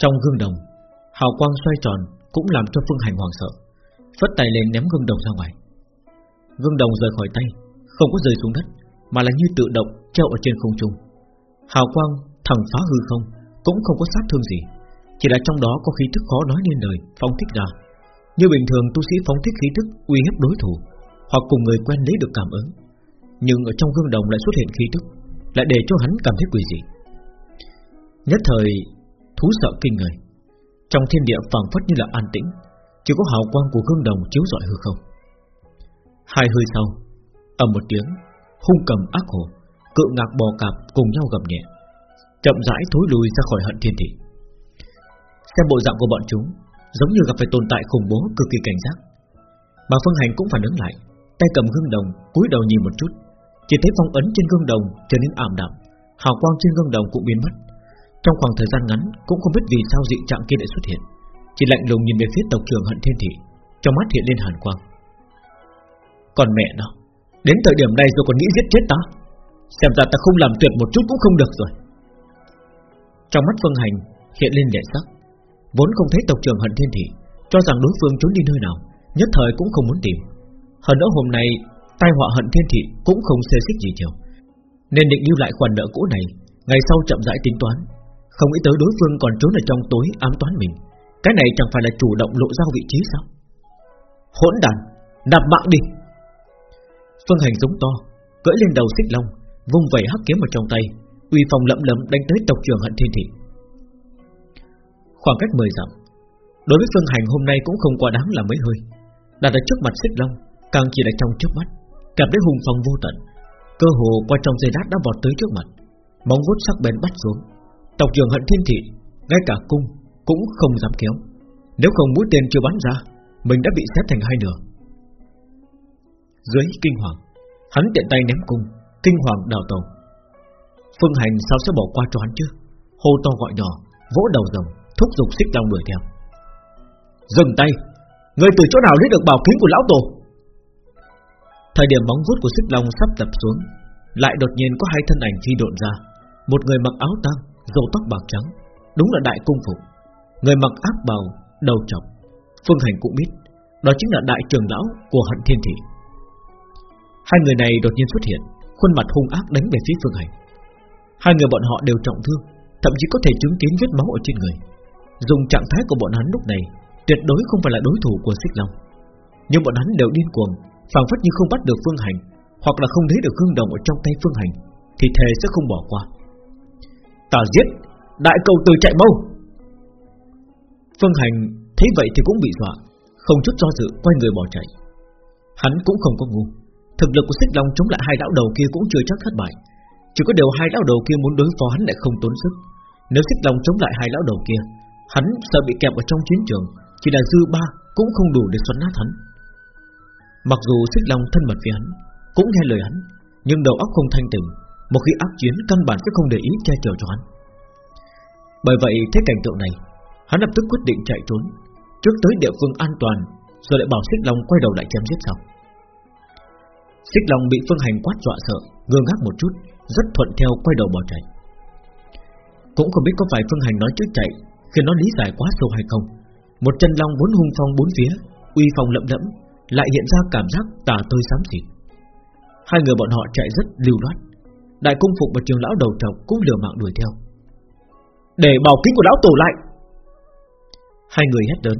Trong gương đồng, Hào quang xoay tròn Cũng làm cho Phương Hành hoàng sợ, Phất tay lên ném gương đồng ra ngoài. Gương đồng rời khỏi tay, Không có rơi xuống đất, Mà là như tự động treo ở trên không trung. Hào quang thẳng phá hư không, Cũng không có sát thương gì, Chỉ là trong đó có khí thức khó nói nên lời phong thích ra. Như bình thường, tu sĩ phóng thích khí thức uy hiếp đối thủ, Hoặc cùng người quen lấy được cảm ứng. Nhưng ở trong gương đồng lại xuất hiện khí thức Lại để cho hắn cảm thấy quỷ dị. Nhất thời Thú sợ kinh người. Trong thiên địa phảng phất như là an tĩnh, Chỉ có hào quang của gương đồng chiếu rọi hư không. Hai hơi sau, ầm một tiếng, Hung cầm ác hồ Cự ngạc bò cạp cùng nhau gầm nhẹ, Chậm rãi thối lùi ra khỏi hận thiên thị. Xem bộ dạng của bọn chúng, Giống như gặp phải tồn tại khủng bố cực kỳ cảnh giác. Mà Phương Hành cũng phản ứng lại, Tay cầm gương đồng, cúi đầu nhìn một chút, Chỉ thấy phong ấn trên gương đồng trở nên ảm đạm, Hào quang trên gương đồng cũng biến mất. Trong khoảng thời gian ngắn, Cũng không biết vì sao dị trạng kia lại xuất hiện. Chỉ lạnh lùng nhìn về phía tộc trưởng hận thiên thị, Trong mắt hiện lên hàn quang. Còn mẹ nó, Đến thời điểm này rồi còn nghĩ giết chết ta? Xem ra ta không làm tuyệt một chút cũng không được rồi. Trong mắt Phương Hành hiện lên lệ sắc, Vốn không thấy tộc trưởng hận thiên thị, Cho rằng đối phương trốn đi nơi nào, Nhất thời cũng không muốn tìm. Hơn nữa hôm nay, tai họa hận thiên thị Cũng không xê xích gì nhiều, Nên định lưu lại khoản nợ cũ này, Ngày sau chậm rãi tính toán. Không nghĩ tới đối phương còn trốn ở trong tối ám toán mình. Cái này chẳng phải là chủ động lộ ra vị trí sao? Hỗn đàn đạp mạng đi. Phương hành giống to, Cưỡi lên đầu xích long, Vung vẩy hắc kiếm ở trong tay, uy phong lẫm lẫm đánh tới tộc trưởng hận thiên thị. Khoảng cách 10 dặm, Đối với Phương Hành hôm nay cũng không quá đáng là mấy hơi. Đặt ở trước mặt xích long, Càng chỉ là trong trước mắt, cảm thấy hùng phong vô tận. Cơ hồ qua trong giây lát đã vọt tới trước mặt Móng vuốt sắc bén bắt xuống. Tộc trưởng hận thiên thị, Ngay cả cung cũng không dám kéo. Nếu không mũi tên chưa bắn ra, Mình đã bị xếp thành hai nửa. Dưới kinh hoàng, Hắn tiện tay ném cung, Kinh hoàng đào tàu. Phương Hành sao sẽ bỏ qua cho hắn chứ? Hô to gọi nhỏ, Vỗ đầu rồng, Thúc giục xích long đuổi theo. Dừng tay, Người từ chỗ nào lấy được bảo kiếm của lão tổ? Thời điểm bóng rút của xích long sắp tập xuống, Lại đột nhiên có hai thân ảnh phi độn ra. Một người mặc áo tang Râu tóc bạc trắng, Đúng là đại cung phục Người mặc áp bào, Đầu trọc, Phương Hành cũng biết, Đó chính là đại trưởng lão của hận thiên thị. Hai người này đột nhiên xuất hiện, Khuôn mặt hung ác đánh về phía Phương Hành. Hai người bọn họ đều trọng thương, Thậm chí có thể chứng kiến vết máu ở trên người. Dùng trạng thái của bọn hắn lúc này, Tuyệt đối không phải là đối thủ của Xích Long. Nhưng bọn hắn đều điên cuồng, phảng phất như không bắt được Phương Hành, Hoặc là không thấy được hương đồng ở trong tay Phương Hành, Thì thề sẽ không bỏ qua. Ta giết, Đại cầu từ chạy mau. Phương Hành thấy vậy thì cũng bị dọa, Không chút do dự quay người bỏ chạy. Hắn cũng không có ngu, Thực lực của Xích Long chống lại hai lão đầu kia cũng chưa chắc thất bại. Chỉ có điều hai lão đầu kia muốn đối phó hắn lại không tốn sức. Nếu Xích Long chống lại hai lão đầu kia, Hắn sợ bị kẹp ở trong chiến trường, Chỉ là dư ba cũng không đủ để xoắn nát hắn. Mặc dù Xích Long thân mật với hắn, Cũng nghe lời hắn, Nhưng đầu óc không thanh tỉnh một khi ác chiến căn bản sẽ không để ý che chở cho hắn. Bởi vậy thấy cảnh tượng này, Hắn lập tức quyết định chạy trốn, Trước tới địa phương an toàn, Rồi lại bảo Xích Long quay đầu lại chém giết sau Xích Long bị Phương Hành quát dọa sợ, Ngơ ngác một chút, Rất thuận theo quay đầu bỏ chạy. Cũng không biết có phải Phương Hành nói trước chạy, Khi nó lý giải quá sâu hay không, Một chân long vốn hung phong bốn phía, Uy phong lẫm lẫm, Lại hiện ra cảm giác tà tơi xám xịt. Hai người bọn họ chạy rất lưu loát. Đại cung phục và trường lão đầu trọc Cũng liều mạng đuổi theo Để bảo kính của lão tổ lại Hai người hét lớn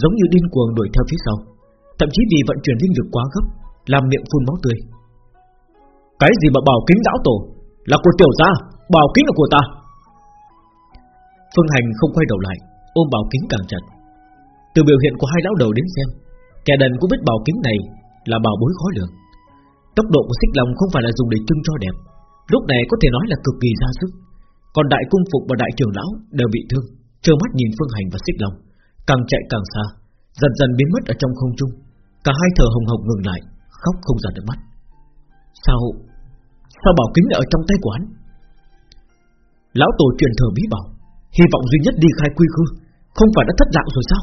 Giống như điên cuồng đuổi theo phía sau Thậm chí vì vận chuyển linh lực quá gấp làm miệng phun máu tươi. Cái gì mà bảo kính lão tổ là của tiểu gia, bảo kính là của ta. Phương Hành không quay đầu lại, ôm bảo kính càng chặt. Từ biểu hiện của hai lão đầu đến xem, kẻ đần cũng biết bảo kính này là bảo bối khó lường. Tốc độ của xích lòng không phải là dùng để trưng cho đẹp, lúc này có thể nói là cực kỳ ra sức. Còn đại cung phục và đại trưởng lão đều bị thương, trơ mắt nhìn Phương Hành và xích long, càng chạy càng xa, dần dần biến mất ở trong không trung. Cả hai thở hồng hộc ngừng lại, khóc không ra được mắt. Sao Sao bảo kính lại ở trong tay của hắn Lão tổ truyền thờ bí bảo Hy vọng duy nhất đi khai quy khư Không phải đã thất đạo rồi sao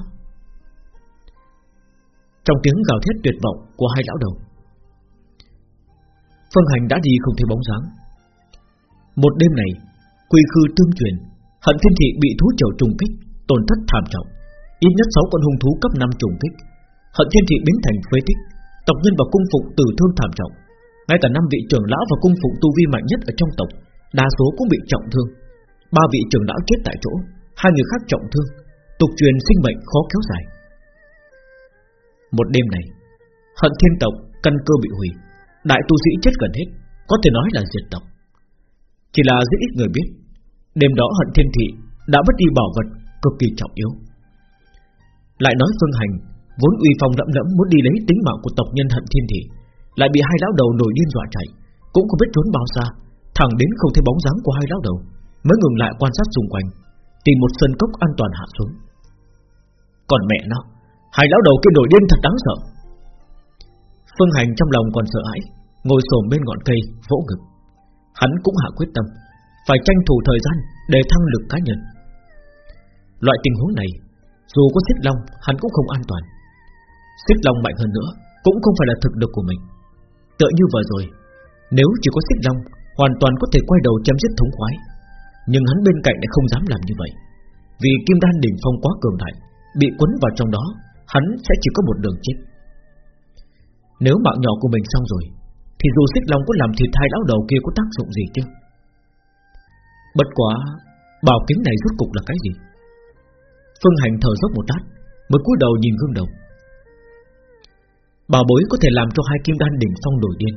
Trong tiếng gào thét tuyệt vọng Của hai lão đầu Phương hành đã đi không thấy bóng dáng một đêm này Quy khư tương truyền Hận thiên thị bị thú chầu trùng kích tổn thất thảm trọng, ít nhất 6 con hung thú cấp 5 trùng kích, hận thiên thị biến thành phế tích, tộc nhân và cung phụng tử thương thảm trọng, ngay cả năm vị trưởng lão và cung phụng tu vi mạnh nhất ở trong tộc, đa số cũng bị trọng thương, ba vị trưởng lão chết tại chỗ, hai người khác trọng thương, tục truyền sinh mệnh khó kéo dài. Một đêm này, hận thiên tộc căn cơ bị hủy, đại tu sĩ chết gần hết, có thể nói là diệt tộc. Chỉ là rất ít người biết, đêm đó hận thiên thị đã mất đi bảo vật cực kỳ trọng yếu. Lại nói Phương Hành vốn uy phong lẫm lẫm muốn đi lấy tính mạng của tộc nhân hận thiên thị, lại bị hai lão đầu nổi điên dọa chạy, cũng không biết trốn bao xa, thẳng đến không thấy bóng dáng của hai lão đầu, mới ngừng lại quan sát xung quanh, tìm một sân cốc an toàn hạ xuống. Còn mẹ nó, hai lão đầu kia nổi điên thật đáng sợ. Phương Hành trong lòng còn sợ hãi, ngồi xổm bên ngọn cây vỗ ngực. Hắn cũng hạ quyết tâm, phải tranh thủ thời gian để thăng lực cá nhân. Loại tình huống này, dù có xích long, hắn cũng không an toàn. Xích long mạnh hơn nữa, cũng không phải là thực lực của mình. Tựa như vừa rồi, nếu chỉ có xích long, hoàn toàn có thể quay đầu chém giết thống khoái. Nhưng hắn bên cạnh lại không dám làm như vậy, vì kim đan đỉnh phong quá cường đại, bị quấn vào trong đó, hắn sẽ chỉ có một đường chết. Nếu mạng nhỏ của mình xong rồi, thì dù xích long có làm thịt hai lão đầu kia có tác dụng gì chứ? Bất quá, bảo kính này rốt cục là cái gì? Phương Hành thở dốc một tát, mới cúi đầu nhìn gương đồng. Bảo bối có thể làm cho hai kim đan đỉnh phong đổi điên,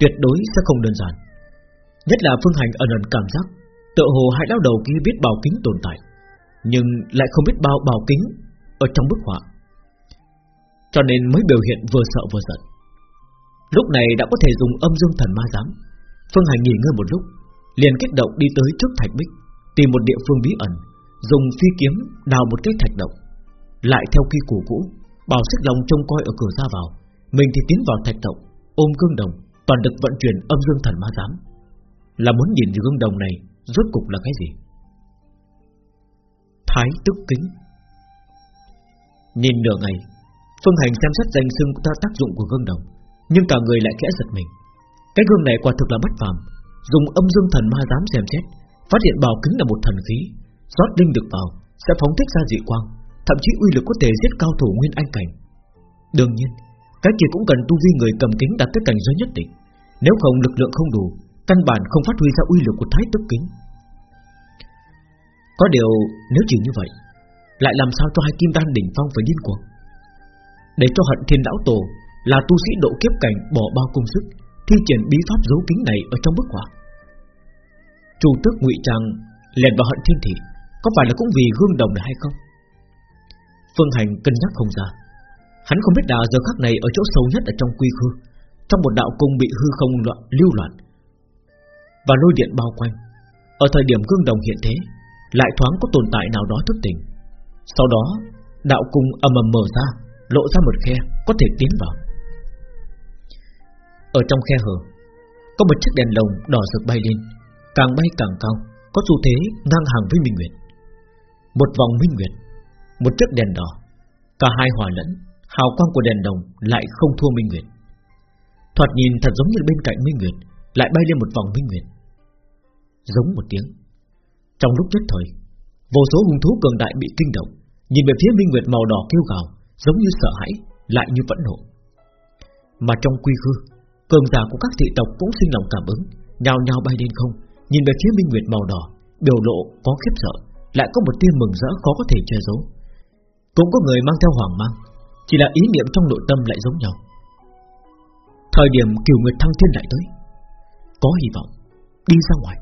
tuyệt đối sẽ không đơn giản. Nhất là Phương Hành ẩn ẩn cảm giác, tự hồ hai lão đầu kia biết bảo kính tồn tại, nhưng lại không biết bao bảo kính ở trong bức họa, cho nên mới biểu hiện vừa sợ vừa giận. Lúc này đã có thể dùng âm dương thần ma giám. Phương Hành nghỉ ngơi một lúc, liền kích động đi tới trước thạch bích, tìm một địa phương bí ẩn, dùng phi kiếm đào một cái thạch động, lại theo kỳ củ cũ, bảo xích lòng trông coi ở cửa ra vào, mình thì tiến vào thạch động, ôm gương đồng, toàn được vận chuyển âm dương thần ma giám, là muốn nhìn gương đồng này rốt cục là cái gì? Thái tức kính Nhìn nửa ngày Phương Hành xem xét danh xưng tác dụng của gương đồng nhưng cả người lại khẽ giật mình Cái gương này quả thực là bất phàm Dùng âm dương thần ma dám xem xét Phát hiện bảo kính là một thần khí rót linh được vào sẽ phóng thích ra dị quang, thậm chí uy lực có thể giết cao thủ nguyên anh cảnh. đương nhiên, cái kia cũng cần tu vi người cầm kính đạt tới cảnh giới nhất định, nếu không lực lượng không đủ, căn bản không phát huy ra uy lực của thái tức kính. Có điều nếu chỉ như vậy, lại làm sao cho hai kim đan đỉnh phong phải điên cuồng? Để cho hận thiên lão tổ là tu sĩ độ kiếp cảnh bỏ bao công sức thi triển bí pháp giấu kính này ở trong bức họa. Chủ tước ngụy trang lèn vào hận thiên thị có phải là cũng vì gương đồng này hay không? Phương Hành cân nhắc không ra. Hắn không biết đà giờ khắc này Ở chỗ sâu nhất ở trong quy khư Trong một đạo cung bị hư không loạn, lưu loạn. Và lôi điện bao quanh Ở thời điểm gương đồng hiện thế Lại thoáng có tồn tại nào đó thức tỉnh. Sau đó Đạo cung ầm ầm mở ra Lộ ra một khe có thể tiến vào. Ở trong khe hở, Có một chiếc đèn lồng đỏ rực bay lên, Càng bay càng cao, Có xu thế ngang hàng với Minh Nguyệt. Một vòng minh nguyệt, Một chiếc đèn đỏ, Cả hai hòa lẫn, Hào quang của đèn đồng lại không thua minh nguyệt. Thoạt nhìn thật giống như bên cạnh minh nguyệt, Lại bay lên một vòng minh nguyệt. Giống một tiếng, Trong lúc nhất thời, Vô số hung thú cường đại bị kinh động, Nhìn về phía minh nguyệt màu đỏ kêu gào Giống như sợ hãi, Lại như vẫn nộ. Mà trong quy khư Cường giả của các thị tộc cũng sinh lòng cảm ứng Nhào nhào bay lên không Nhìn về phía minh nguyệt màu đỏ Biểu lộ có khiếp sợ lại có một tia mừng rỡ khó có thể che giấu. Cũng có người mang theo hoàng mang, chỉ là ý niệm trong nội tâm lại giống nhau. Thời điểm Kiều Nguyệt Thăng Thiên lại tới, có hy vọng đi ra ngoài.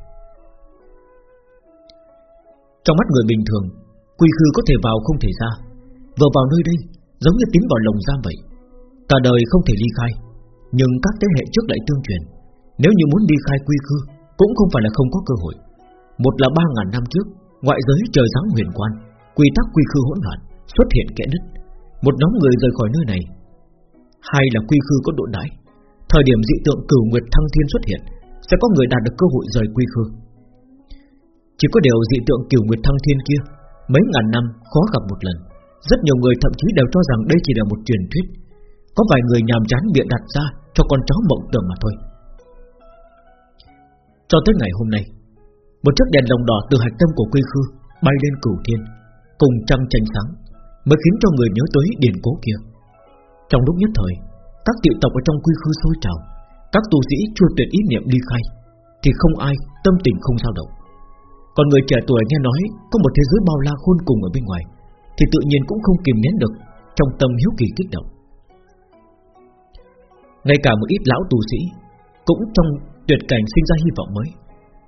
Trong mắt người bình thường, quy khư có thể vào không thể ra, vừa vào nơi đây giống như tiến vào lồng giam vậy, cả đời không thể ly khai. Nhưng các thế hệ trước lại tương truyền, nếu như muốn đi khai quy cư cũng không phải là không có cơ hội. Một là ba ngàn năm trước, Ngoại giới trời giáng huyền quan Quy tắc quy khư hỗn loạn Xuất hiện kẽ nứt Một nhóm người rời khỏi nơi này. Hai là quy khư có độ đái Thời điểm dị tượng cửu nguyệt thăng thiên xuất hiện Sẽ có người đạt được cơ hội rời quy khư Chỉ có điều dị tượng cửu nguyệt thăng thiên kia Mấy ngàn năm khó gặp một lần. Rất nhiều người thậm chí đều cho rằng đây chỉ là một truyền thuyết. Có vài người nhàm chán biện đặt ra cho con cháu mộng tưởng mà thôi. Cho tới ngày hôm nay một chiếc đèn lồng đỏ từ hạch tâm của quy khư bay lên cửu thiên, Cùng trăng tranh sáng Mới khiến cho người nhớ tới điển cố kia. Trong lúc nhất thời Các tiểu tộc ở trong quy khư sôi trào Các tu sĩ chưa tuyệt ý niệm ly khai Thì không ai tâm tình không dao động. Còn người trẻ tuổi nghe nói Có một thế giới bao la khôn cùng ở bên ngoài Thì tự nhiên cũng không kìm nén được Trong tâm hiếu kỳ kích động. Ngay cả một ít lão tu sĩ Cũng trong tuyệt cảnh sinh ra hy vọng mới.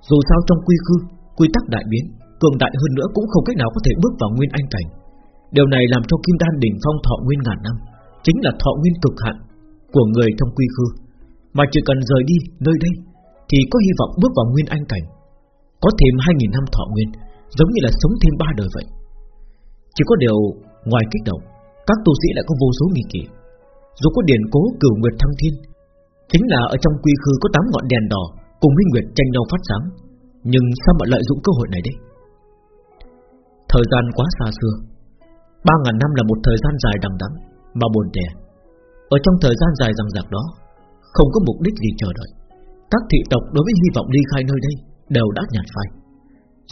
Dù sao trong quy khư, Quy tắc đại biến, Cường đại hơn nữa cũng không cách nào có thể bước vào nguyên anh cảnh. Điều này làm cho Kim Đan đỉnh phong thọ nguyên ngàn năm, Chính là thọ nguyên cực hạn Của người trong quy khư. Mà chỉ cần rời đi nơi đây, Thì có hy vọng bước vào nguyên anh cảnh. Có thêm 2.000 năm thọ nguyên, Giống như là sống thêm ba đời vậy. Chỉ có điều ngoài kích động, Các tu sĩ lại có vô số nghi kỵ. Dù có điển cố cửu nguyệt thăng thiên Chính là ở trong quy khư có tám ngọn đèn đỏ Cùng minh nguyệt tranh nhau phát sáng. Nhưng sao mà lợi dụng cơ hội này đấy Thời gian quá xa xưa Ba ngàn năm là một thời gian dài đằng đẵng Mà buồn tẻ. Ở trong thời gian dài rằng rạc đó Không có mục đích gì chờ đợi. Các thị tộc đối với hy vọng ly khai nơi đây Đều đã nhạt phai.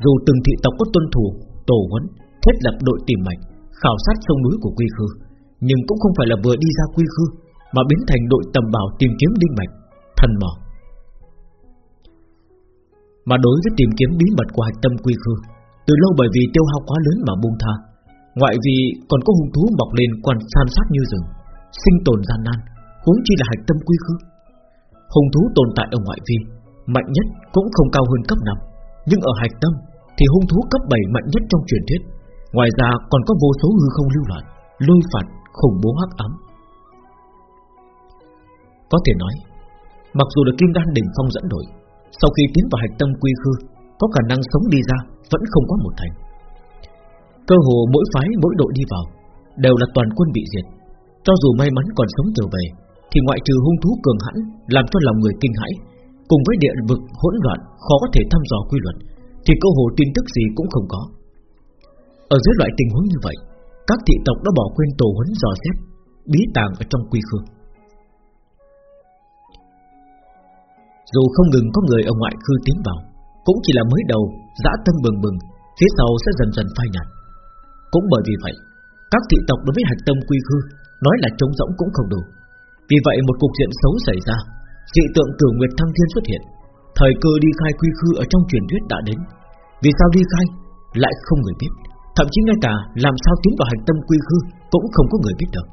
Dù từng thị tộc có tuân thủ Tổ huấn, thiết lập đội tìm mạch Khảo sát sông núi của quy khư nhưng cũng không phải là vừa đi ra quy khư, Mà biến thành đội tầm bảo tìm kiếm linh mạch, Thần mỏ. Mà đối với tìm kiếm bí mật của hạch tâm quy khư, Từ lâu bởi vì tiêu hao quá lớn mà buông tha, Ngoại vì còn có hung thú mọc lên quan san sát như rừng, Sinh tồn gian nan, Huống chi là hạch tâm quy khư. Hung thú tồn tại ở ngoại vi, Mạnh nhất cũng không cao hơn cấp 5 Nhưng ở hạch tâm Thì hung thú cấp 7 mạnh nhất trong truyền thuyết, Ngoài ra còn có vô số hư không lưu loạn, Lôi phạt khủng bố hắc ám. Có thể nói, Mặc dù được Kim Đan đỉnh phong dẫn đội, Sau khi tiến vào hạch tâm quy khư, Có khả năng sống đi ra Vẫn không có một thành. Cơ hồ mỗi phái, mỗi đội đi vào, Đều là toàn quân bị diệt. Cho dù may mắn còn sống trở về, Thì ngoại trừ hung thú cường hãn Làm cho lòng người kinh hãi, Cùng với địa vực hỗn loạn, khó có thể thăm dò quy luật, Thì cơ hồ tin tức gì cũng không có. Ở dưới loại tình huống như vậy các thị tộc đã bỏ quên tổ huấn dò xét, Bí tàng ở trong quy khư Dù không ngừng có người ở ngoại khư tiến vào, Cũng chỉ là mới đầu, Dã tâm bừng bừng, Phía sau sẽ dần dần phai nhạt. Cũng bởi vì vậy, Các thị tộc đối với hạch tâm quy khư Nói là trống rỗng cũng không đủ. Vì vậy một cục diện xấu xảy ra, Dị tượng cửu nguyệt thăng thiên xuất hiện. Thời cơ đi khai quy khư ở trong truyền thuyết đã đến. Vì sao đi khai, Lại không người biết. Thậm chí ngay cả làm sao tiến vào hành tâm quy khư Cũng không có người biết được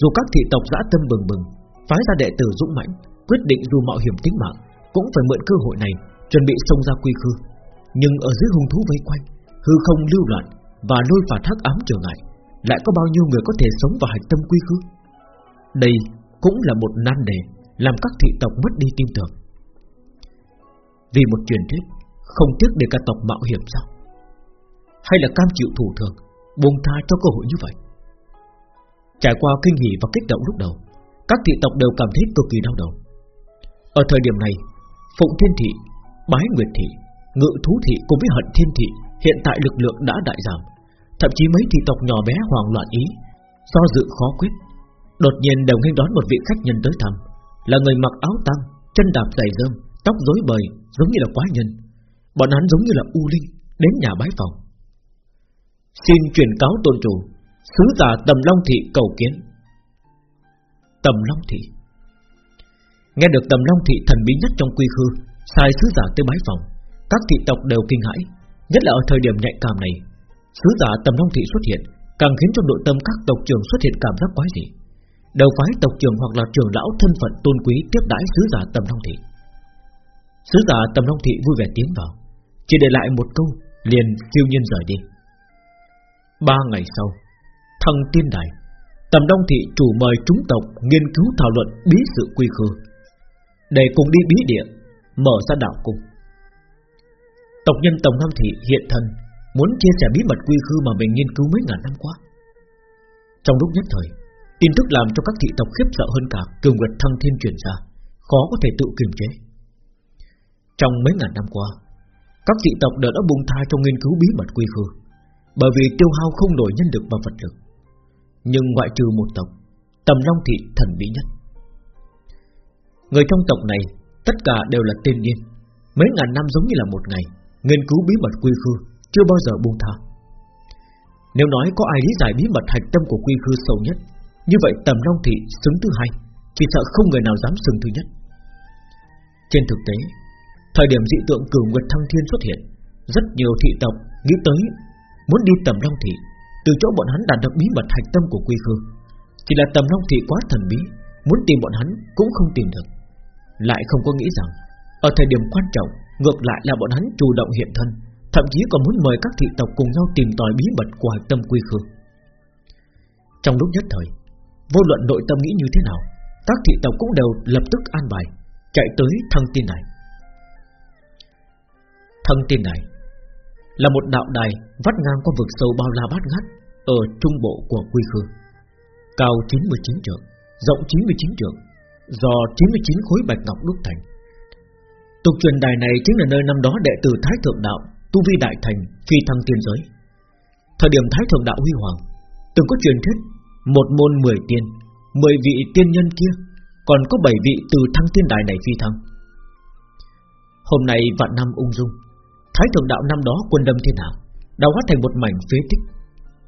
Dù các thị tộc dã tâm bừng bừng Phái ra đệ tử dũng mãnh Quyết định dù mạo hiểm tính mạng Cũng phải mượn cơ hội này Chuẩn bị xông ra quy khư Nhưng ở dưới hung thú vây quanh Hư không lưu loạn và lôi và thác ám trở ngại, lại có bao nhiêu người có thể sống vào hành tâm quy khư? Đây cũng là một nan đề làm các thị tộc mất đi tin tưởng. Vì một truyền thuyết, không tiếc để cả tộc mạo hiểm sao? Hay là cam chịu thủ thường, buông tha cho cơ hội như vậy? Trải qua kinh hỉ và kích động lúc đầu, các thị tộc đều cảm thấy cực kỳ đau đầu. Ở thời điểm này, Phụng Thiên Thị, Bái Nguyệt Thị, Ngự Thú Thị cùng với Hận Thiên Thị hiện tại lực lượng đã đại giảm, Thậm chí mấy thị tộc nhỏ bé hoảng loạn ý Do dự khó quyết Đột nhiên đều nghênh đón một vị khách nhân tới thăm Là người mặc áo tăng Chân đạp giày rơm Tóc rối bời giống như là quái nhân Bọn hắn giống như là u linh Đến nhà bái phòng Xin truyền cáo tôn chủ Sứ giả Tầm Long Thị cầu kiến. Tầm Long Thị. Nghe được Tầm Long Thị thần bí nhất trong quy khư, Sai sứ giả tới bái phòng, Các thị tộc đều kinh hãi, Nhất là ở thời điểm nhạy cảm này, Sứ giả tầm long thị xuất hiện, Càng khiến cho nội tâm các tộc trưởng xuất hiện cảm giác quái dị. Đầu phái tộc trưởng hoặc là trưởng lão thân phận tôn quý tiếp đãi sứ giả tầm long thị. Sứ giả tầm long thị vui vẻ tiến vào, Chỉ để lại một câu, Liền phiêu nhiên rời đi. Ba ngày sau, Thăng tiên đài Tầm đông Thị chủ mời chúng tộc nghiên cứu thảo luận bí sự quy khư. Để cùng đi bí địa, Mở ra đạo cung. Tộc nhân Tổng Nam Thị hiện thân, Muốn chia sẻ bí mật quy khư mà mình nghiên cứu mấy ngàn năm qua Trong lúc nhất thời, Tin tức làm cho các thị tộc khiếp sợ hơn cả Cường Nguyệt Thăng Thiên truyền ra, Khó có thể tự kiềm chế. Trong mấy ngàn năm qua, Các thị tộc đều đã bùng tha trong nghiên cứu bí mật quy khư. Bởi vì tiêu hao không nổi nhân lực và vật lực. Nhưng ngoại trừ một tộc, Tầm Long Thị thần bí nhất. Người trong tộc này, Tất cả đều là tên điên Mấy ngàn năm giống như là một ngày, Nghiên cứu bí mật quy khư chưa bao giờ buông tha. Nếu nói có ai lý giải bí mật hạch tâm của quy khư sâu nhất, Như vậy tầm long thị xứng thứ hai, Chỉ sợ không người nào dám xứng thứ nhất. Trên thực tế, Thời điểm dị tượng cửu nguyệt thăng thiên xuất hiện, Rất nhiều thị tộc nghĩ tới Muốn đi tầm long thị, Từ chỗ bọn hắn đạt được bí mật hạch tâm của quy khư Chỉ là tầm long thị quá thần bí, Muốn tìm bọn hắn cũng không tìm được. Lại không có nghĩ rằng, Ở thời điểm quan trọng, Ngược lại là bọn hắn chủ động hiện thân, Thậm chí còn muốn mời các thị tộc cùng nhau tìm tòi bí mật của hạch tâm quy khư Trong lúc nhất thời, Vô luận nội tâm nghĩ như thế nào, Các thị tộc cũng đều lập tức an bài, Chạy tới thăng tin này Thăng tin này là một đạo đài vắt ngang qua vực sâu bao la bát ngát Ở trung bộ của quy khư Cao 99 trượng, Rộng 99 trượng, Do 99 khối bạch ngọc đúc thành. Tục truyền đài này chính là nơi năm đó đệ tử Thái Thượng Đạo Tu Vi Đại Thành phi thăng tiên giới. Thời điểm Thái Thượng Đạo huy hoàng, Từng có truyền thuyết Một môn mười tiên, Mười vị tiên nhân kia Còn có bảy vị từ thăng tiên đài này phi thăng. Hôm nay vạn năm ung dung Thái Thượng Đạo năm đó quân đâm thiên hạ Đã hóa thành một mảnh phế tích.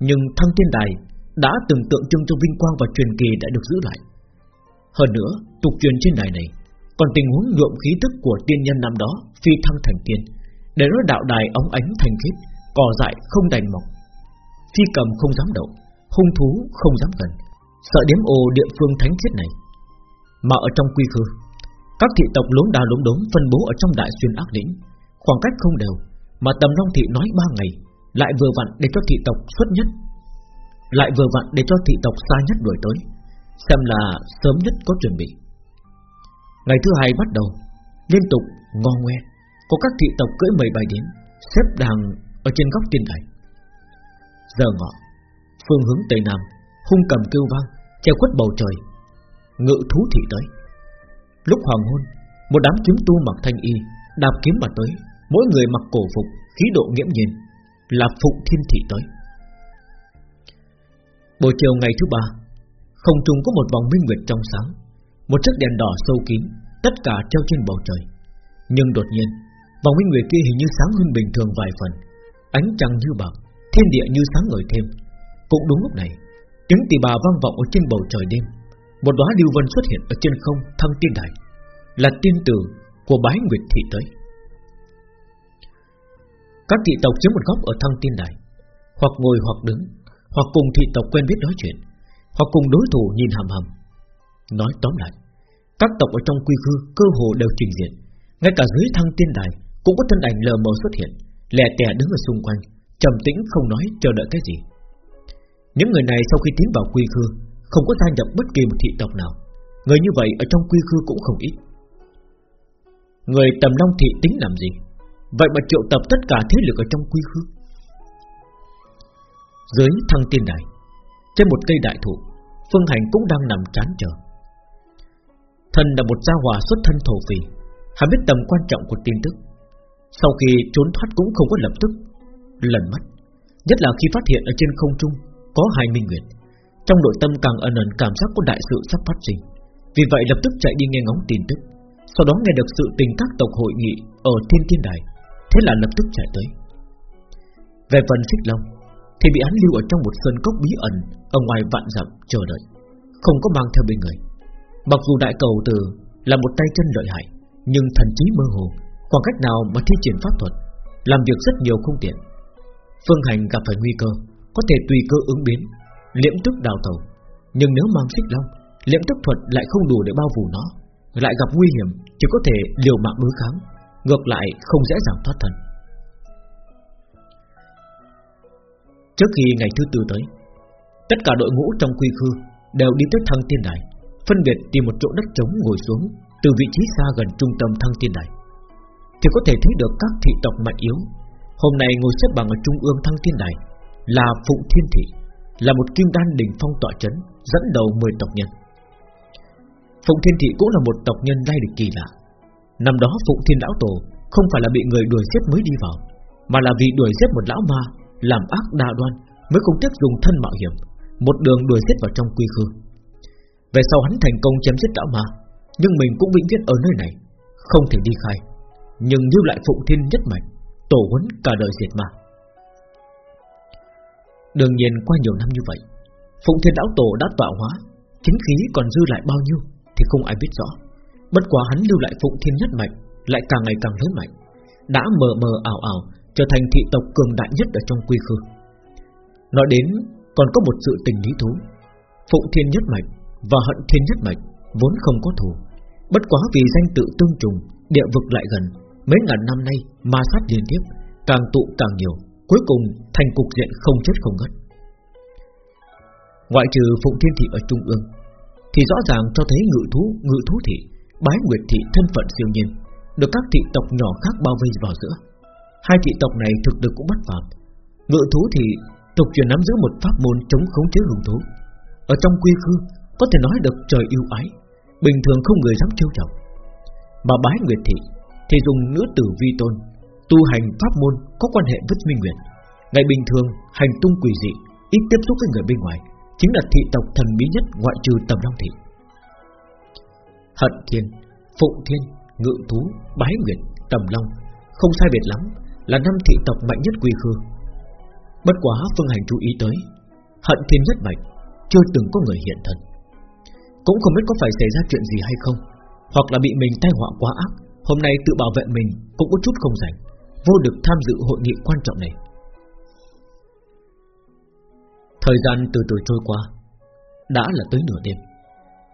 Nhưng thăng thiên đài Đã từng tượng trưng cho vinh quang và truyền kỳ đã được giữ lại. Hơn nữa, Tục truyền trên đài này còn tình huống nhuộm khí tức của tiên nhân năm đó Phi thăng thành tiên, Để nó đạo đài ống ánh thành khiết Cỏ dại không đành mọc. Phi cầm không dám đậu Hung thú không dám gần, Sợ điếm ô địa phương thánh khiết này. Mà ở trong quy khư, Các thị tộc lốn đa lốn đốm phân bố ở trong đại xuyên ác lĩnh Khoảng cách không đều, Mà tầm long thị nói ba ngày, Lại vừa vặn để cho thị tộc xuất nhất, Lại vừa vặn để cho thị tộc xa nhất đuổi tới, Xem là sớm nhất có chuẩn bị. Ngày thứ hai bắt đầu, Liên tục ngo ngoe, Có các thị tộc cưỡi mười bài đến, Xếp đàng ở trên góc tiên đài. Giờ ngọ, Phương hướng Tây Nam, Hung cầm kêu vang, Che khuất bầu trời, Ngự thú thị tới. Lúc hoàng hôn, Một đám kiếm tu mặc thanh y, Đạp kiếm mà tới Mỗi người mặc cổ phục, Khí độ nghiễm nhiên, Là Phụng Thiên Thị tới. Buổi chiều ngày thứ ba, Không trung có một vòng minh nguyệt trong sáng, một chiếc đèn đỏ sâu kín, Tất cả treo trên bầu trời. Nhưng đột nhiên, Vòng minh nguyệt kia hình như sáng hơn bình thường vài phần, Ánh trăng như bạc, Thiên địa như sáng ngời thêm. Cũng đúng lúc này, Tiếng tỳ bà vang vọng ở trên bầu trời đêm. Một đóa lưu vân xuất hiện ở trên không, thăng tiên đài, Là tiên tử của bái nguyệt thị tới. Các thị tộc chiếm một góc ở thăng tiên đài. Hoặc ngồi hoặc đứng, Hoặc cùng thị tộc quen biết nói chuyện, Hoặc cùng đối thủ nhìn hàm hầm. Nói tóm lại, Các tộc ở trong quy khư, cơ hồ đều trình diện. Ngay cả dưới thăng tiên đài Cũng có thân ảnh lờ mờ xuất hiện, Lẻ tẻ đứng ở xung quanh, trầm tĩnh không nói chờ đợi cái gì. Những người này sau khi tiến vào quy khư, Không có gia nhập bất kỳ một thị tộc nào. Người như vậy ở trong quy khư cũng không ít. Người tầm long thị tính làm gì? Vậy mà triệu tập tất cả thế lực ở trong quy khư. Dưới thăng tiên đài, Trên một cây đại thụ, Phương Hành cũng đang nằm chán chờ. Thần là một gia hòa xuất thân thổ phỉ, Hắn biết tầm quan trọng của tin tức. Sau khi trốn thoát cũng không có lập tức, Lần mắt Nhất là khi phát hiện ở trên không trung Có hai minh nguyệt, Trong nội tâm càng ẩn ẩn cảm giác có đại sự sắp phát sinh. Vì vậy lập tức chạy đi nghe ngóng tin tức, Sau đó nghe được sự tình các tộc hội nghị Ở thiên thiên đài. Thế là lập tức chạy tới. Về phần xích long, Thì bị hắn lưu ở trong một sơn cốc bí ẩn Ở ngoài vạn dặm chờ đợi, Không có mang theo bên người. Mặc dù đại cầu từ là một tay chân lợi hại, Nhưng thần trí mơ hồ, Khoảng cách nào mà thi triển pháp thuật, Làm việc rất nhiều không tiện. Phương hành gặp phải nguy cơ, Có thể tùy cơ ứng biến, Liễm tức đào tàu Nhưng nếu mang xích long, Liễm tức thuật lại không đủ để bao phủ nó, Lại gặp nguy hiểm, Chỉ có thể liều mạng đối kháng. Ngược lại không dễ dàng thoát thân Trước khi ngày thứ tư tới Tất cả đội ngũ trong quy khư Đều đi tới thăng tiên đài phân biệt tìm một chỗ đất trống ngồi xuống từ vị trí xa gần trung tâm thăng tiên đài, thì có thể thấy được các thị tộc mạnh yếu. Hôm nay ngồi xếp bằng ở trung ương thăng tiên đài là Phụng Thiên Thị, là một kim đan đỉnh phong tọa chấn, dẫn đầu 10 tộc nhân. Phụng Thiên Thị cũng là một tộc nhân lai lịch kỳ lạ. Năm đó phụ Thiên Lão Tổ không phải là bị người đuổi giết mới đi vào, mà là vì đuổi giết một lão ma làm ác đa đoan mới không tiếc dùng thân mạo hiểm, một đường đuổi giết vào trong quy khư. Về sau hắn thành công chém giết lão ma Nhưng mình cũng vĩnh viễn ở nơi này Không thể đi khai. Nhưng như lại phụ thiên nhất mạch Tổ huấn cả đời diệt ma. Đương nhiên qua nhiều năm như vậy Phụng Thiên Lão Tổ đã tọa hóa Chính khí còn dư lại bao nhiêu Thì không ai biết rõ. Bất quá hắn lưu lại Phụng Thiên nhất mạnh Lại càng ngày càng lớn mạnh, Đã mờ mờ ảo ảo, Trở thành thị tộc cường đại nhất ở trong quy khư. Nói đến, còn có một sự tình lý thú. Phụng Thiên nhất mạch Và hận Thiên nhất mạch Vốn không có thù. Bất quá vì danh tự tương trùng, Địa vực lại gần, Mấy ngàn năm nay ma sát liên tiếp, Càng tụ càng nhiều, Cuối cùng thành cục diện không chết không ngất. Ngoại trừ Phụng Thiên Thị ở Trung ương, Thì rõ ràng cho thấy ngự thú Ngự thú thị Bái Nguyệt Thị thân phận siêu nhiên, Được các thị tộc nhỏ khác bao vây vào giữa. Hai thị tộc này thực lực cũng bất phàm Ngự thú thì tục truyền nắm giữ một pháp môn chống khống chế hùng thú. Ở trong quy khư, Có thể nói được trời yêu ái, Bình thường không người dám trêu chọc Mà bái Nguyệt Thị Thì dùng nữ tử vi tôn, Tu hành pháp môn có quan hệ với Minh Nguyệt. Ngày bình thường, hành tung quỷ dị, Ít tiếp xúc với người bên ngoài, Chính là thị tộc thần bí nhất ngoại trừ tầm long thị. Hận thiên Phụ thiên, Ngự thú, Bái nguyệt, Tầm long. Không sai biệt lắm, Là năm thị tộc mạnh nhất quy khư. Bất quá phương hành chú ý tới, Hận thiên nhất mạch Chưa từng có người hiện thân. Cũng không biết có phải xảy ra chuyện gì hay không, Hoặc là bị mình tai họa quá ác, Hôm nay tự bảo vệ mình cũng có chút không rảnh, Vô được tham dự hội nghị quan trọng này. Thời gian từ từ trôi qua, Đã là tới nửa đêm.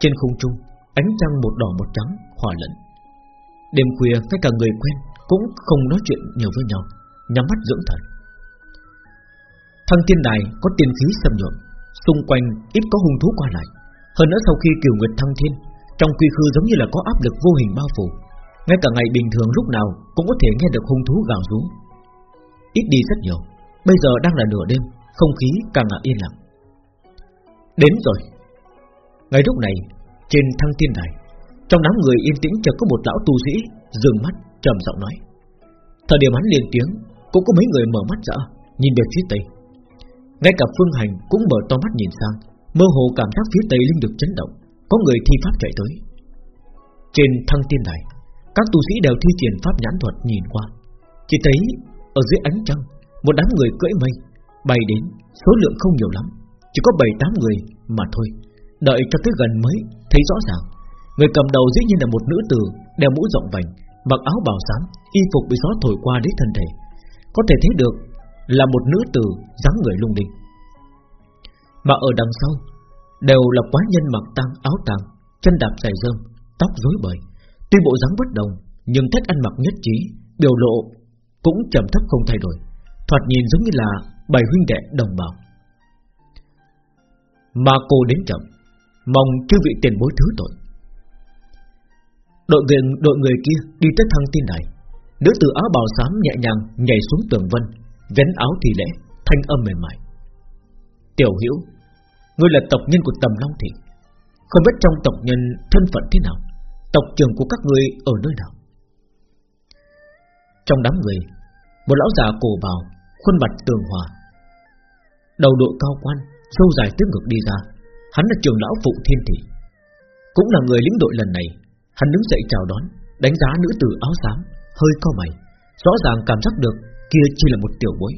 Trên khung trung Ánh trăng một đỏ một trắng hòa lẫn. Đêm khuya, tất cả người quen Cũng không nói chuyện nhiều với nhau, Nhắm mắt dưỡng thần. Thăng thiên đài có tiên khí xâm nhuộm, Xung quanh ít có hung thú qua lại. Hơn nữa sau khi kiều nguyệt thăng thiên, Trong quy khư giống như là có áp lực vô hình bao phủ. Ngay cả ngày bình thường lúc nào Cũng có thể nghe được hung thú gào rú. Ít đi rất nhiều, Bây giờ đang là nửa đêm, không khí càng là yên lặng. Đến rồi. Ngay lúc này trên thăng tiên đài Trong đám người yên tĩnh chợt có một lão tu sĩ Dừng mắt, trầm giọng nói. Thời điểm hắn liền tiếng, Cũng có mấy người mở mắt ra, Nhìn về phía tây. Ngay cả phương hành cũng mở to mắt nhìn sang, Mơ hồ cảm giác phía tây linh được chấn động, Có người thi pháp chạy tới. Trên thăng tiên đài Các tu sĩ đều thi triển pháp nhãn thuật nhìn qua. Chỉ thấy, ở dưới ánh trăng, Một đám người cưỡi mây, Bay đến, số lượng không nhiều lắm, Chỉ có 7-8 người mà thôi. Đợi cho tới gần mới thấy rõ ràng Người cầm đầu dĩ nhiên là một nữ tử Đeo mũ rộng vành Mặc áo bào xám Y phục bị gió thổi qua đến thân thể. Có thể thấy được là một nữ tử dáng người lung linh. Mà ở đằng sau Đều là quá nhân mặc tăng áo tàng Chân đạp giày rơm Tóc rối bời. Tuy bộ dáng bất đồng Nhưng cách ăn mặc nhất trí Biểu lộ cũng trầm thấp không thay đổi Thoạt nhìn giống như là bảy huynh đệ đồng bào. Mà cô đến chậm, mong chư vị tiền bối thứ tội. Đội viên đội người kia đi tới thăng tin này, nữ tử áo bào xám nhẹ nhàng nhảy xuống tường vân, vén áo thì lễ, thanh âm mềm mại. Tiểu Hiểu, ngươi là tộc nhân của Tầm Long thị, không biết trong tộc nhân thân phận thế nào, tộc trưởng của các ngươi ở nơi nào. Trong đám người, một lão già cổ bào, khuôn mặt tường hòa, Đầu đội cao quan Sâu dài tiếp ngực đi ra Hắn là trường lão phụ thiên thị. Cũng là người lĩnh đội lần này, Hắn đứng dậy chào đón, Đánh giá nữ tử áo xám, Hơi co mày, Rõ ràng cảm giác được Kia chỉ là một tiểu bối.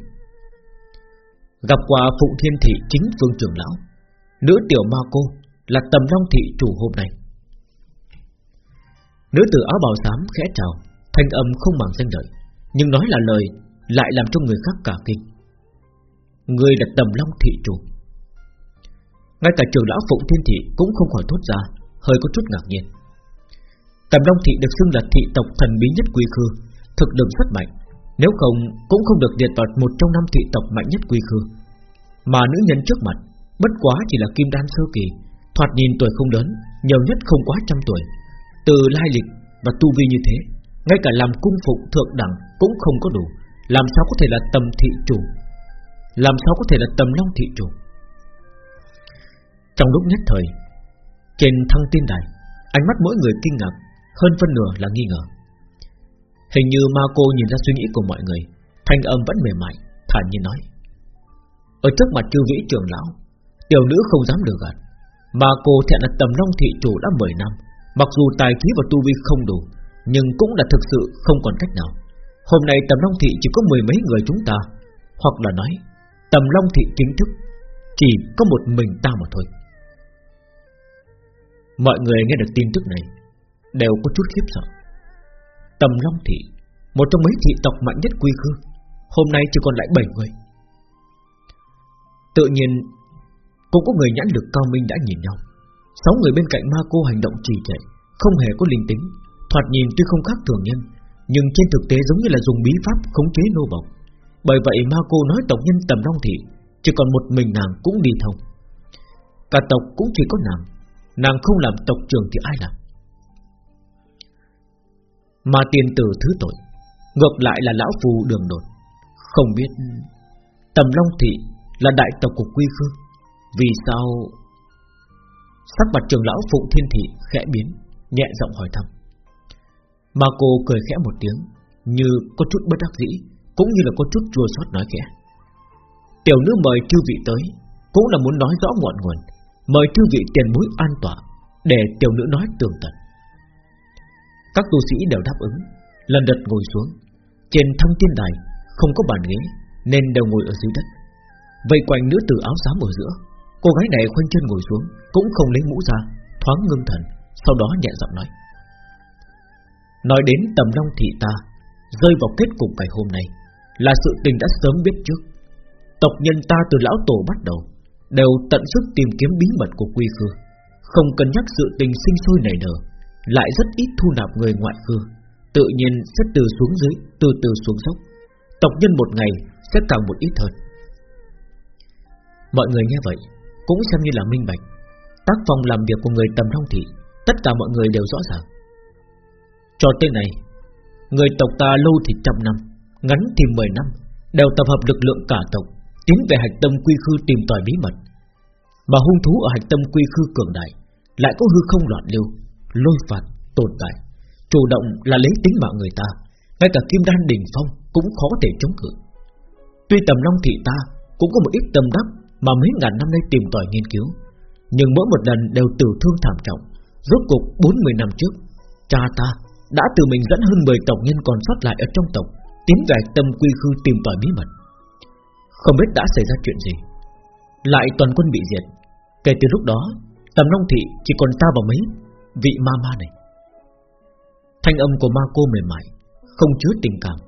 Gặp qua phụ thiên thị chính phương trưởng lão, Nữ tiểu ma cô Là tầm long thị chủ hôm nay. Nữ tử áo bào xám khẽ chào, Thanh âm không bằng danh lợi, Nhưng nói là lời Lại làm cho người khác cả kinh. Người là tầm long thị chủ. Ngay cả trường lão Phụng Thiên Thị Cũng không khỏi thốt ra, Hơi có chút ngạc nhiên. Tầm long thị được xưng là thị tộc thần bí nhất quy khư, Thực lực rất mạnh. Nếu không, cũng không được liệt vào một trong năm thị tộc mạnh nhất quy khư. Mà nữ nhân trước mặt, Bất quá chỉ là kim đan sơ kỳ, Thoạt nhìn tuổi không lớn, Nhiều nhất không quá trăm tuổi. Từ lai lịch và tu vi như thế, Ngay cả làm cung phụng thượng đẳng Cũng không có đủ. Làm sao có thể là tầm thị chủ? Làm sao có thể là tầm long thị chủ? Trong lúc nhất thời, Trên thăng tiên đài, Ánh mắt mỗi người kinh ngạc, Hơn phân nửa là nghi ngờ. Hình như ma cô nhìn ra suy nghĩ của mọi người, Thanh âm vẫn mềm mại, Thản nhiên nói. Ở trước mặt chư vĩ trưởng lão, Tiểu nữ không dám lừa gạt. Ma cô thẹn là tầm long thị chủ đã 10 năm, Mặc dù tài khí và tu vi không đủ, Nhưng cũng là thực sự không còn cách nào. Hôm nay tầm long thị chỉ có mười mấy người chúng ta, Hoặc là nói, Tầm Long Thị chính thức, Chỉ có một mình ta mà thôi. Mọi người nghe được tin tức này, Đều có chút khiếp sợ. Tầm Long Thị, Một trong mấy thị tộc mạnh nhất quy khư Hôm nay chỉ còn lại 7 người. Tự nhiên, Cũng có người nhãn lực cao minh đã nhìn nhau. Sáu người bên cạnh ma cô hành động trì trệ, Không hề có linh tính, Thoạt nhìn tuy không khác thường nhân, Nhưng trên thực tế giống như là dùng bí pháp khống chế nô bộc. Bởi vậy ma cô nói tộc nhân tầm long thị, Chỉ còn một mình nàng cũng đi thông Cả tộc cũng chỉ có nàng Nàng không làm tộc trưởng thì ai làm? Mà tiền tử thứ tội, Ngược lại là lão phù đường đột. Không biết, Tầm Long Thị là đại tộc của Quy Khương Vì sao? Sắc mặt trường lão Phụ Thiên Thị khẽ biến, Nhẹ giọng hỏi thăm. Mà cô cười khẽ một tiếng, Như có chút bất đắc dĩ, Cũng như là có chút chua xót nói khẽ. Tiểu nữ mời chư vị tới, Cũng là muốn nói rõ ngọn nguồn. Mời chư vị tiền bối an tỏa Để tiểu nữ nói tường tận. Các tu sĩ đều đáp ứng, Lần lượt ngồi xuống. Trên thông tiên đài, Không có bàn ghế, Nên đều ngồi ở dưới đất. Vây quanh nữ tử áo xám ở giữa, Cô gái này khoanh chân ngồi xuống, Cũng không lấy mũ ra, Thoáng ngưng thần, Sau đó nhẹ giọng nói. Nói đến tầm long thị ta, Rơi vào kết cục ngày hôm nay, Là sự tình đã sớm biết trước. Tộc nhân ta từ lão tổ bắt đầu Đều tận sức tìm kiếm bí mật của quy khư. Không cần nhắc sự tình sinh sôi nảy nở, Lại rất ít thu nạp người ngoại khư. Tự nhiên sẽ từ xuống dưới, Từ từ xuống dốc. Tộc nhân một ngày sẽ càng một ít hơn. Mọi người nghe vậy, Cũng xem như là minh bạch. Tác phong làm việc của người tầm thông thị, Tất cả mọi người đều rõ ràng. Cho tới này Người tộc ta lâu thì trăm năm, Ngắn thì mười năm, Đều tập hợp lực lượng cả tộc Tiến về hạch tâm quy khư tìm tòi bí mật. Mà hung thú ở hạch tâm quy khư cường đại Lại có hư không loạn lưu Lôi phạt, tồn tại Chủ động là lấy tính mạng người ta Ngay cả kim đan đỉnh phong Cũng khó thể chống cự. Tuy tầm long thị ta Cũng có một ít tâm đắc Mà mấy ngàn năm nay tìm tòi nghiên cứu Nhưng mỗi một lần đều tử thương thảm trọng Rốt cục 40 năm trước Cha ta đã tự mình dẫn hơn 10 tộc nhân còn sót lại ở trong tộc Tiến về tâm quy khư tìm tòi bí mật không biết đã xảy ra chuyện gì. Lại toàn quân bị diệt. Kể từ lúc đó, Tầm Long Thị chỉ còn ta và mấy Vị ma ma này. Thanh âm của ma cô mềm mại, Không chứa tình cảm,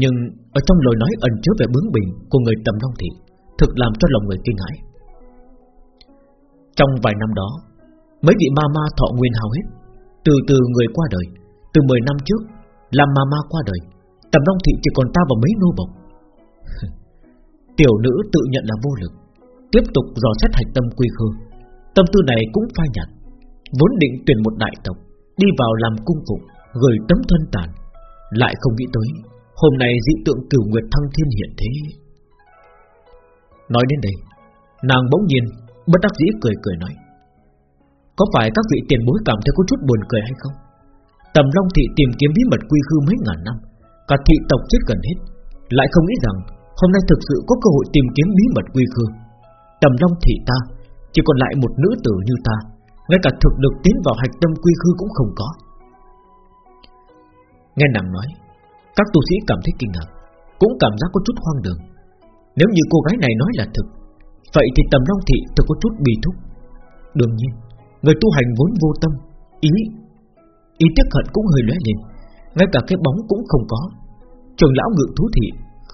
Nhưng ở trong lời nói ẩn chứa vẻ bướng bỉnh Của người Tầm Long Thị, Thực làm cho lòng người kinh hãi. Trong vài năm đó, Mấy vị ma ma thọ nguyên hao hết, Từ từ người qua đời. Từ 10 năm trước, Làm ma ma qua đời, Tầm Long Thị chỉ còn ta và mấy nô bộc. Tiểu nữ tự nhận là vô lực Tiếp tục dò xét hạch tâm quy khư Tâm tư này cũng phai nhạt Vốn định tuyển một đại tộc Đi vào làm cung phụng, Gửi tấm thân tàn. Lại không nghĩ tới Hôm nay dị tượng cửu nguyệt thăng thiên hiện thế. Nói đến đây Nàng bỗng nhiên Bất đắc dĩ cười cười nói Có phải các vị tiền bối cảm thấy có chút buồn cười hay không? Tầm Long Thị tìm kiếm bí mật quy khư mấy ngàn năm Cả thị tộc chết gần hết Lại không nghĩ rằng Hôm nay thực sự có cơ hội tìm kiếm bí mật quy khư Tầm long thị ta, Chỉ còn lại một nữ tử như ta, Ngay cả thực lực tiến vào hạch tâm quy khư cũng không có. Nghe nàng nói, Các tu sĩ cảm thấy kinh ngạc, Cũng cảm giác có chút hoang đường. Nếu như cô gái này nói là thực, Vậy thì tầm long thị thực có chút bị thúc. Đương nhiên, Người tu hành vốn vô tâm, Ý Ý tiếc hận cũng hơi lóe lên, Ngay cả cái bóng cũng không có. Trường lão ngự thú thị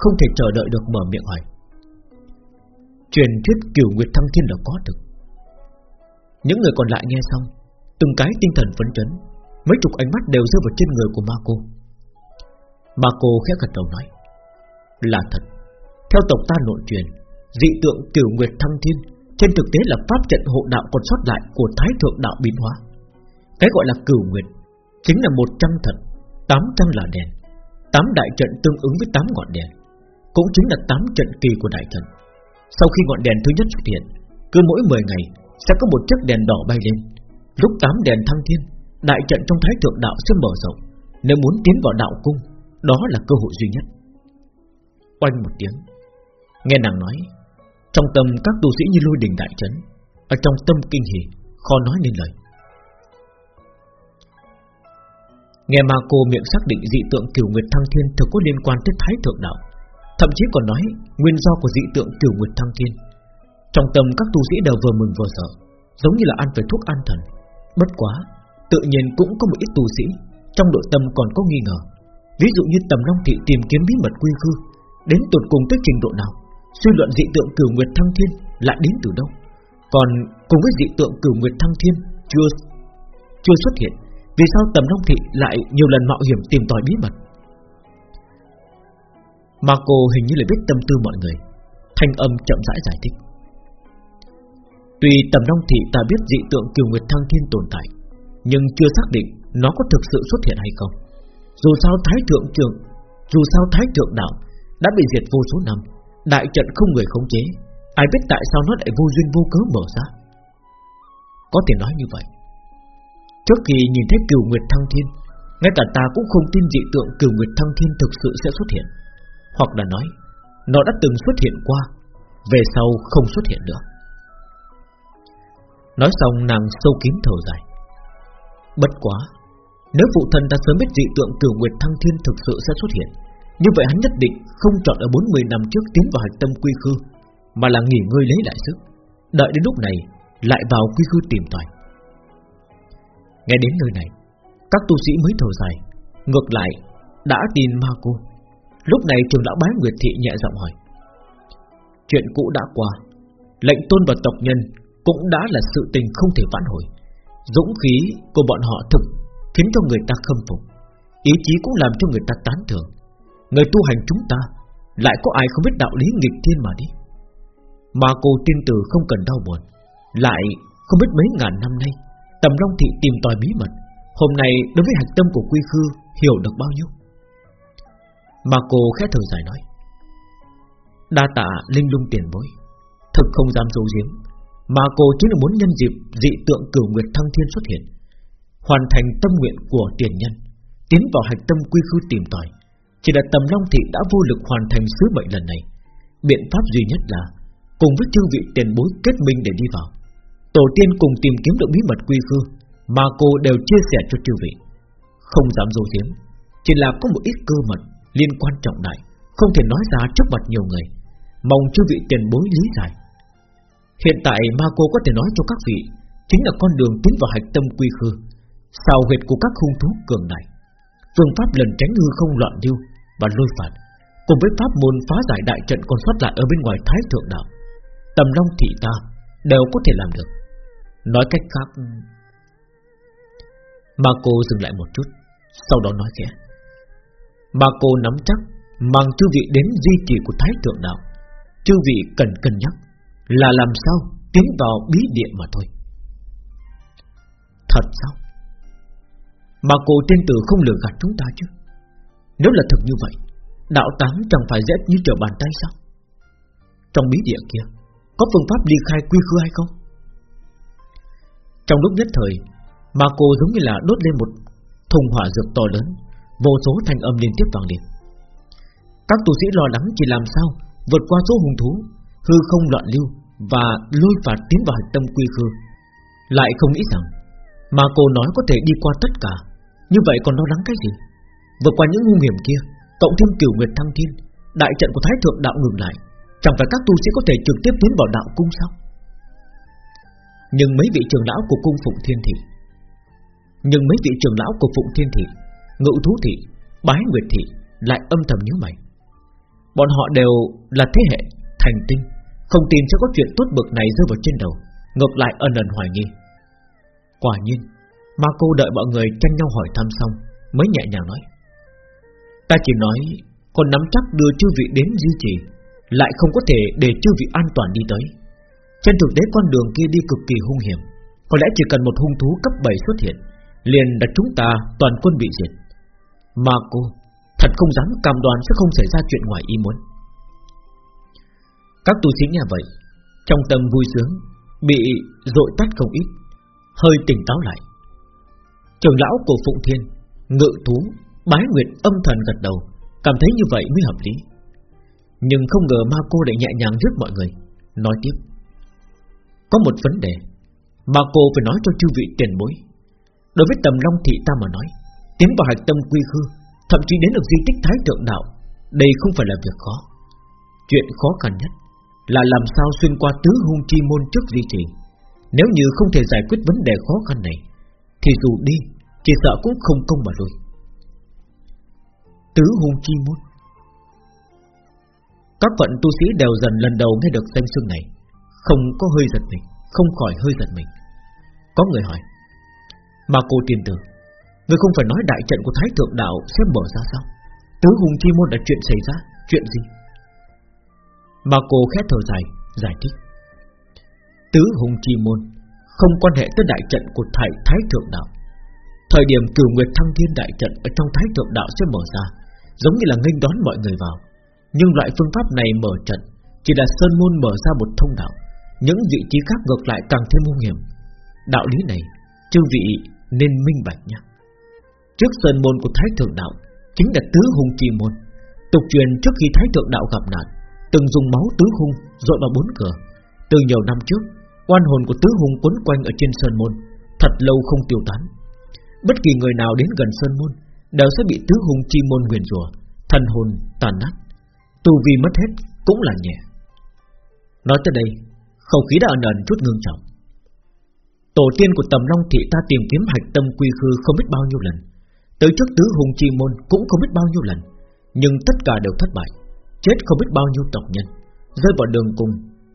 không thể chờ đợi được mở miệng hỏi. Truyền thuyết cửu nguyệt thăng thiên là có thực. Những người còn lại nghe xong, Từng cái tinh thần phấn chấn, Mấy chục ánh mắt đều rơi vào trên người của ma cô. Ma cô khẽ gật đầu nói, Là thật. Theo tộc ta nội truyền, Dị tượng cửu nguyệt thăng thiên Trên thực tế là pháp trận hộ đạo còn sót lại Của thái thượng đạo biến hóa. Cái gọi là cửu nguyệt Chính là một trăm thật Tám trăm là đèn, Tám đại trận tương ứng với tám ngọn đèn cũng chính là 8 trận kỳ của đại thần. Sau khi ngọn đèn thứ nhất xuất hiện, Cứ mỗi 10 ngày Sẽ có một chiếc đèn đỏ bay lên. Lúc 8 đèn thăng thiên, Đại trận trong thái thượng đạo sẽ mở rộng. Nếu muốn tiến vào đạo cung, Đó là cơ hội duy nhất. Oanh một tiếng, Nghe nàng nói, Trong tâm các tu sĩ như lôi đình đại trấn, Ở trong tâm kinh hỉ, Khó nói nên lời. Nghe ma cô miệng xác định dị tượng cửu nguyệt thăng thiên Thực có liên quan tới thái thượng đạo Thậm chí còn nói Nguyên do của dị tượng cửu nguyệt thăng thiên. Trong tâm các tu sĩ đều vừa mừng vừa sợ, Giống như là ăn phải thuốc an thần. Bất quá, Tự nhiên cũng có một ít tu sĩ, Trong nội tâm còn có nghi ngờ. Ví dụ như tầm long thị tìm kiếm bí mật quy khư, Đến tột cùng tới trình độ nào, Suy luận dị tượng cửu nguyệt thăng thiên Lại đến từ đâu. Còn cùng với dị tượng cửu nguyệt thăng thiên Chưa chưa xuất hiện, Vì sao tầm long thị lại nhiều lần mạo hiểm tìm tòi bí mật? Marco hình như là biết tâm tư mọi người. Thanh âm chậm rãi giải thích. Tuy tầm long thị ta biết dị tượng kiều nguyệt thăng thiên tồn tại, Nhưng chưa xác định Nó có thực sự xuất hiện hay không. Dù sao thái thượng trường Dù sao thái thượng đạo Đã bị diệt vô số năm, Đại trận không người khống chế, Ai biết tại sao nó lại vô duyên vô cớ mở ra? Có thể nói như vậy. Trước khi nhìn thấy kiều nguyệt thăng thiên, Ngay cả ta cũng không tin dị tượng kiều nguyệt thăng thiên thực sự sẽ xuất hiện. Hoặc là nói, Nó đã từng xuất hiện qua, Về sau không xuất hiện nữa. Nói xong, nàng sâu kín thở dài. Bất quá, Nếu phụ thân ta sớm biết dị tượng cửu nguyệt thăng thiên thực sự sẽ xuất hiện, Như vậy hắn nhất định không chọn ở 40 năm trước tiến vào hạch tâm quy khư, Mà là nghỉ ngơi lấy lại sức, Đợi đến lúc này Lại vào quy khư tìm tòi. Nghe đến nơi này, Các tu sĩ mới thở dài, Ngược lại, đã tin ma cô. Lúc này trường lão bái Nguyệt Thị nhẹ giọng hỏi. Chuyện cũ đã qua. Lệnh tôn và tộc nhân Cũng đã là sự tình không thể vãn hồi. Dũng khí của bọn họ thực Khiến cho người ta khâm phục. Ý chí cũng làm cho người ta tán thưởng. Người tu hành chúng ta Lại có ai không biết đạo lý nghịch thiên mà đi? Mà cô tiên tử không cần đau buồn, Lại không biết mấy ngàn năm nay, Tầm Long Thị tìm tòi bí mật. Hôm nay đối với hạch tâm của Quy Khư Hiểu được bao nhiêu? Mà cô khẽ thở dài nói, Đa tạ linh lung tiền bối, Thực không dám dấu diếm Mà cô chính là muốn nhân dịp Dị tượng cửu nguyệt thăng thiên xuất hiện, Hoàn thành tâm nguyện của tiền nhân, Tiến vào hạch tâm quy khư tìm tòi. Chỉ là tầm long thị đã vô lực hoàn thành sứ mệnh lần này, Biện pháp duy nhất là Cùng với chư vị tiền bối kết minh để đi vào. Tổ tiên cùng tìm kiếm được bí mật quy khư, Mà cô đều chia sẻ cho chư vị. Không dám dấu diếm Chỉ là có một ít cơ mật Liên quan trọng đại Không thể nói ra trước mặt nhiều người. Mong chư vị tiền bối lý giải. Hiện tại ma cô có thể nói cho các vị, Chính là con đường tiến vào hạch tâm quy khư, Sao huyệt của các hung thú cường đại. Phương pháp lần tránh hư không loạn lưu Và lôi phạt, Cùng với pháp môn phá giải đại trận còn sót lại ở bên ngoài thái thượng đạo, Tầm long thị ta Đều có thể làm được. Nói cách khác Mà cô dừng lại một chút, Sau đó nói khẽ. Mà cô nắm chắc, Mang chư vị đến di trì của Thái Thượng Đạo. Chư vị cần cân nhắc, Là làm sao tiến vào bí địa mà thôi. Thật sao? Mà cô tiên tử không lừa gạt chúng ta chứ? Nếu là thật như vậy, Đạo tám chẳng phải dễ như trở bàn tay sao? Trong bí địa kia, Có phương pháp ly khai quy khư hay không? Trong lúc nhất thời Mà cô giống như là đốt lên một thùng hỏa dược to lớn Vô số thanh âm liên tiếp vang lên. Các tu sĩ lo lắng chỉ làm sao Vượt qua số hung thú, Hư không loạn lưu Và lôi phạt tiến vào hạch tâm quy khư. Lại không nghĩ rằng, Mà cô nói có thể đi qua tất cả. Như vậy còn lo lắng cái gì? Vượt qua những nguy hiểm kia, Cộng thêm cửu nguyệt thăng thiên, Đại trận của Thái Thượng đạo ngừng lại, Chẳng phải các tu sĩ có thể trực tiếp tiến vào đạo cung sao? Nhưng mấy vị trưởng lão của cung Phụng Thiên Thị, Nhưng mấy vị trưởng lão của Phụng Thiên Thị Ngự Thú Thị, Bái Nguyệt Thị Lại âm thầm nhíu mày. Bọn họ đều là thế hệ thành tinh, Không tin sẽ có chuyện tốt bực này rơi vào trên đầu, Ngược lại ân ẩn hoài nghi. Quả nhiên Mà cô đợi mọi người tranh nhau hỏi thăm xong, Mới nhẹ nhàng nói. Ta chỉ nói Còn nắm chắc đưa chư vị đến duy trì, Lại không có thể để chư vị an toàn đi tới. Trên thực tế con đường kia đi cực kỳ hung hiểm, Có lẽ chỉ cần một hung thú cấp 7 xuất hiện, Liền đặt chúng ta toàn quân bị diệt. Mà cô, Thật không dám cam đoan sẽ không xảy ra chuyện ngoài ý muốn. Các tu sĩ nghe vậy, Trong tâm vui sướng, Bị dội tắt không ít, Hơi tỉnh táo lại. Trường lão của Phụng Thiên, Ngự thú, Bái Nguyệt âm thần gật đầu, Cảm thấy như vậy mới hợp lý. Nhưng không ngờ ma cô lại nhẹ nhàng giúp mọi người, Nói tiếp. Có một vấn đề Mà cô phải nói cho chư vị tiền bối. Đối với tầm long thị ta mà nói Tiến vào hạch tâm quy khư, Thậm chí đến được di tích thái thượng đạo. Đây không phải là việc khó. Chuyện khó khăn nhất Là làm sao xuyên qua tứ hung chi môn trước di trì. Nếu như không thể giải quyết vấn đề khó khăn này, Thì dù đi, Chỉ sợ cũng không công mà lui. Tứ hung chi môn. Các vận tu sĩ đều dần lần đầu nghe được danh xưng này. Không có hơi giật mình, Không khỏi hơi giật mình. Có người hỏi, Mà cô tiên tử Người không phải nói đại trận của Thái Thượng Đạo sẽ mở ra sao? Tứ hùng chi môn là chuyện xảy ra Chuyện gì? Mà cô khét thở dài Giải thích. Tứ hùng chi môn Không quan hệ tới đại trận của Thái, Thái Thượng Đạo. Thời điểm cửu nguyệt thăng thiên đại trận Ở trong Thái Thượng Đạo sẽ mở ra Giống như là nghênh đón mọi người vào. Nhưng loại phương pháp này mở trận Chỉ là Sơn Môn mở ra một thông đạo. Những vị trí khác ngược lại càng thêm nguy hiểm. Đạo lý này Chư vị nên minh bạch nhé. Trước sơn môn của Thái Thượng Đạo, Chính là tứ hung chi môn. Tục truyền trước khi Thái Thượng Đạo gặp nạn, Từng dùng máu tứ hung dội vào bốn cửa. Từ nhiều năm trước, Oan hồn của tứ hung quấn quanh ở trên sơn môn, Thật lâu không tiêu tán. Bất kỳ người nào đến gần sơn môn Đều sẽ bị tứ hung chi môn nguyền rủa, Thần hồn tàn nát. Tu vi mất hết cũng là nhẹ. Nói tới đây, Khẩu khí đã ẩn ẩn chút ngưng trọng. Tổ tiên của tầm long thị ta tìm kiếm hạch tâm quy khư không biết bao nhiêu lần. Tới trước tứ hùng chi môn cũng không biết bao nhiêu lần, Nhưng tất cả đều thất bại, Chết không biết bao nhiêu tộc nhân. Rơi vào đường cùng,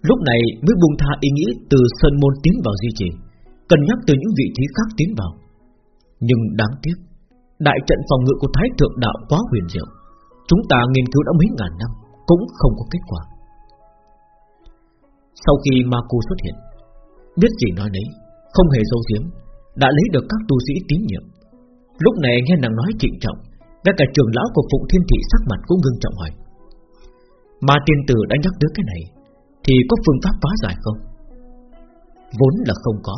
Lúc này mới buông tha ý nghĩ từ sơn môn tiến vào duy trì Cần nhắc từ những vị trí khác tiến vào. Nhưng đáng tiếc, Đại trận phòng ngự của Thái Thượng Đạo quá huyền diệu, Chúng ta nghiên cứu đã mấy ngàn năm Cũng không có kết quả. Sau khi Ma cô xuất hiện, Biết gì nói đấy Không hề dâu diếm Đã lấy được các tu sĩ tín nhiệm. Lúc này nghe nàng nói trịnh trọng Ngay cả trường lão của Phụng Thiên Thị sắc mặt cũng ngưng trọng hỏi. Mà tiên tử đã nhắc tới cái này Thì có phương pháp phá giải không? Vốn là không có.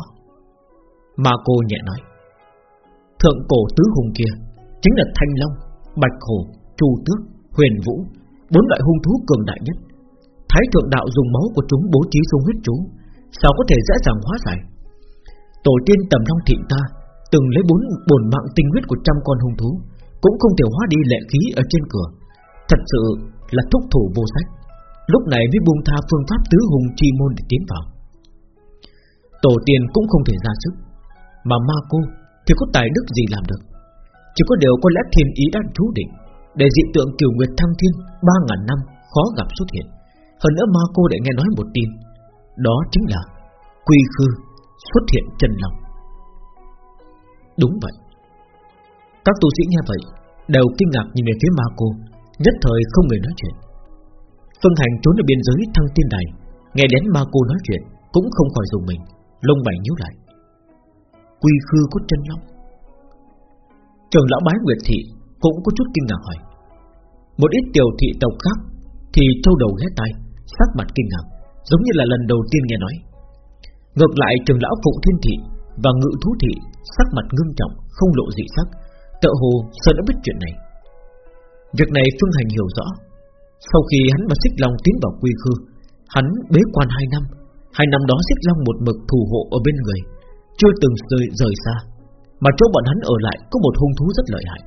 Mà cô nhẹ nói. Thượng cổ tứ hùng kia Chính là Thanh Long, Bạch Hổ, Chu Tước, Huyền Vũ Bốn loại hung thú cường đại nhất. Thái thượng đạo dùng máu của chúng bố trí xuống huyết chú Sao có thể dễ dàng hóa giải? Tổ tiên tầm long thịnh ta Từng lấy bốn bổn mạng tinh huyết của trăm con hung thú, Cũng không thể hóa đi lệ khí ở trên cửa. Thật sự là thúc thủ vô sách. Lúc này mới buông tha phương pháp tứ hùng chi môn để tiến vào. Tổ tiên cũng không thể ra sức, Mà ma cô thì có tài đức gì làm được? Chỉ có điều có lẽ thiên ý đã chú định, Để dị tượng kiều nguyệt thăng thiên Ba ngàn năm khó gặp xuất hiện. Hơn nữa ma cô lại nghe nói một tin, Đó chính là Quy khư xuất hiện chân lòng. Đúng vậy. Các tu sĩ nghe vậy, Đều kinh ngạc nhìn về phía ma cô, Nhất thời không người nói chuyện. Phương Hành trốn ở biên giới thăng tiên đài, Nghe đến ma cô nói chuyện, Cũng không khỏi dùng mình, Lông bảy nhíu lại. Quy khư có chân long. Trường lão bái Nguyệt Thị Cũng có chút kinh ngạc hỏi. Một ít tiểu thị tộc khác Thì trâu đầu ghé tai, Sắc mặt kinh ngạc, Giống như là lần đầu tiên nghe nói. Ngược lại trường lão Phụng Thiên Thị và Ngự Thú Thị Sắc mặt ngưng trọng Không lộ dị sắc. Tợ hồ sợ đã biết chuyện này. Việc này Phương Hành hiểu rõ. Sau khi hắn và Xích Long tiến vào quy khư Hắn bế quan hai năm. Hai năm đó Xích Long một mực thủ hộ ở bên người chưa từng rời, rời xa. Mà chỗ bọn hắn ở lại có một hung thú rất lợi hại.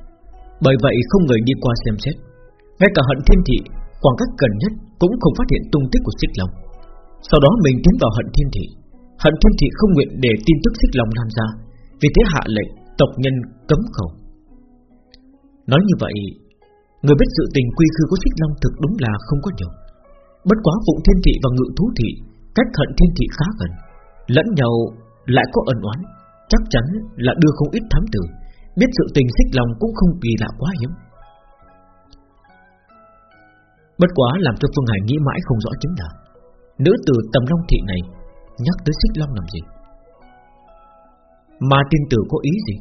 Bởi vậy không người đi qua xem xét. Ngay cả hận thiên thị Khoảng cách gần nhất cũng không phát hiện tung tích của xích long. Sau đó mình tiến vào hận thiên thị. Hận thiên thị không nguyện để tin tức xích lòng lan ra Vì thế hạ lệnh tộc nhân cấm khẩu. Nói như vậy Người biết sự tình quy khư của xích long thực đúng là không có nhiều. Bất quá phụ thiên thị và ngự thú thị Cách hận thiên thị khá gần Lẫn nhau lại có ẩn oán, chắc chắn là đưa không ít thám tử, biết sự tình xích lòng cũng không kỳ lạ quá hiếm. Bất quá làm cho Phương Hải nghĩ mãi không rõ chính là Nữ tử tầm long thị này Nhắc tới xích long làm gì? Mà tiên tử có ý gì?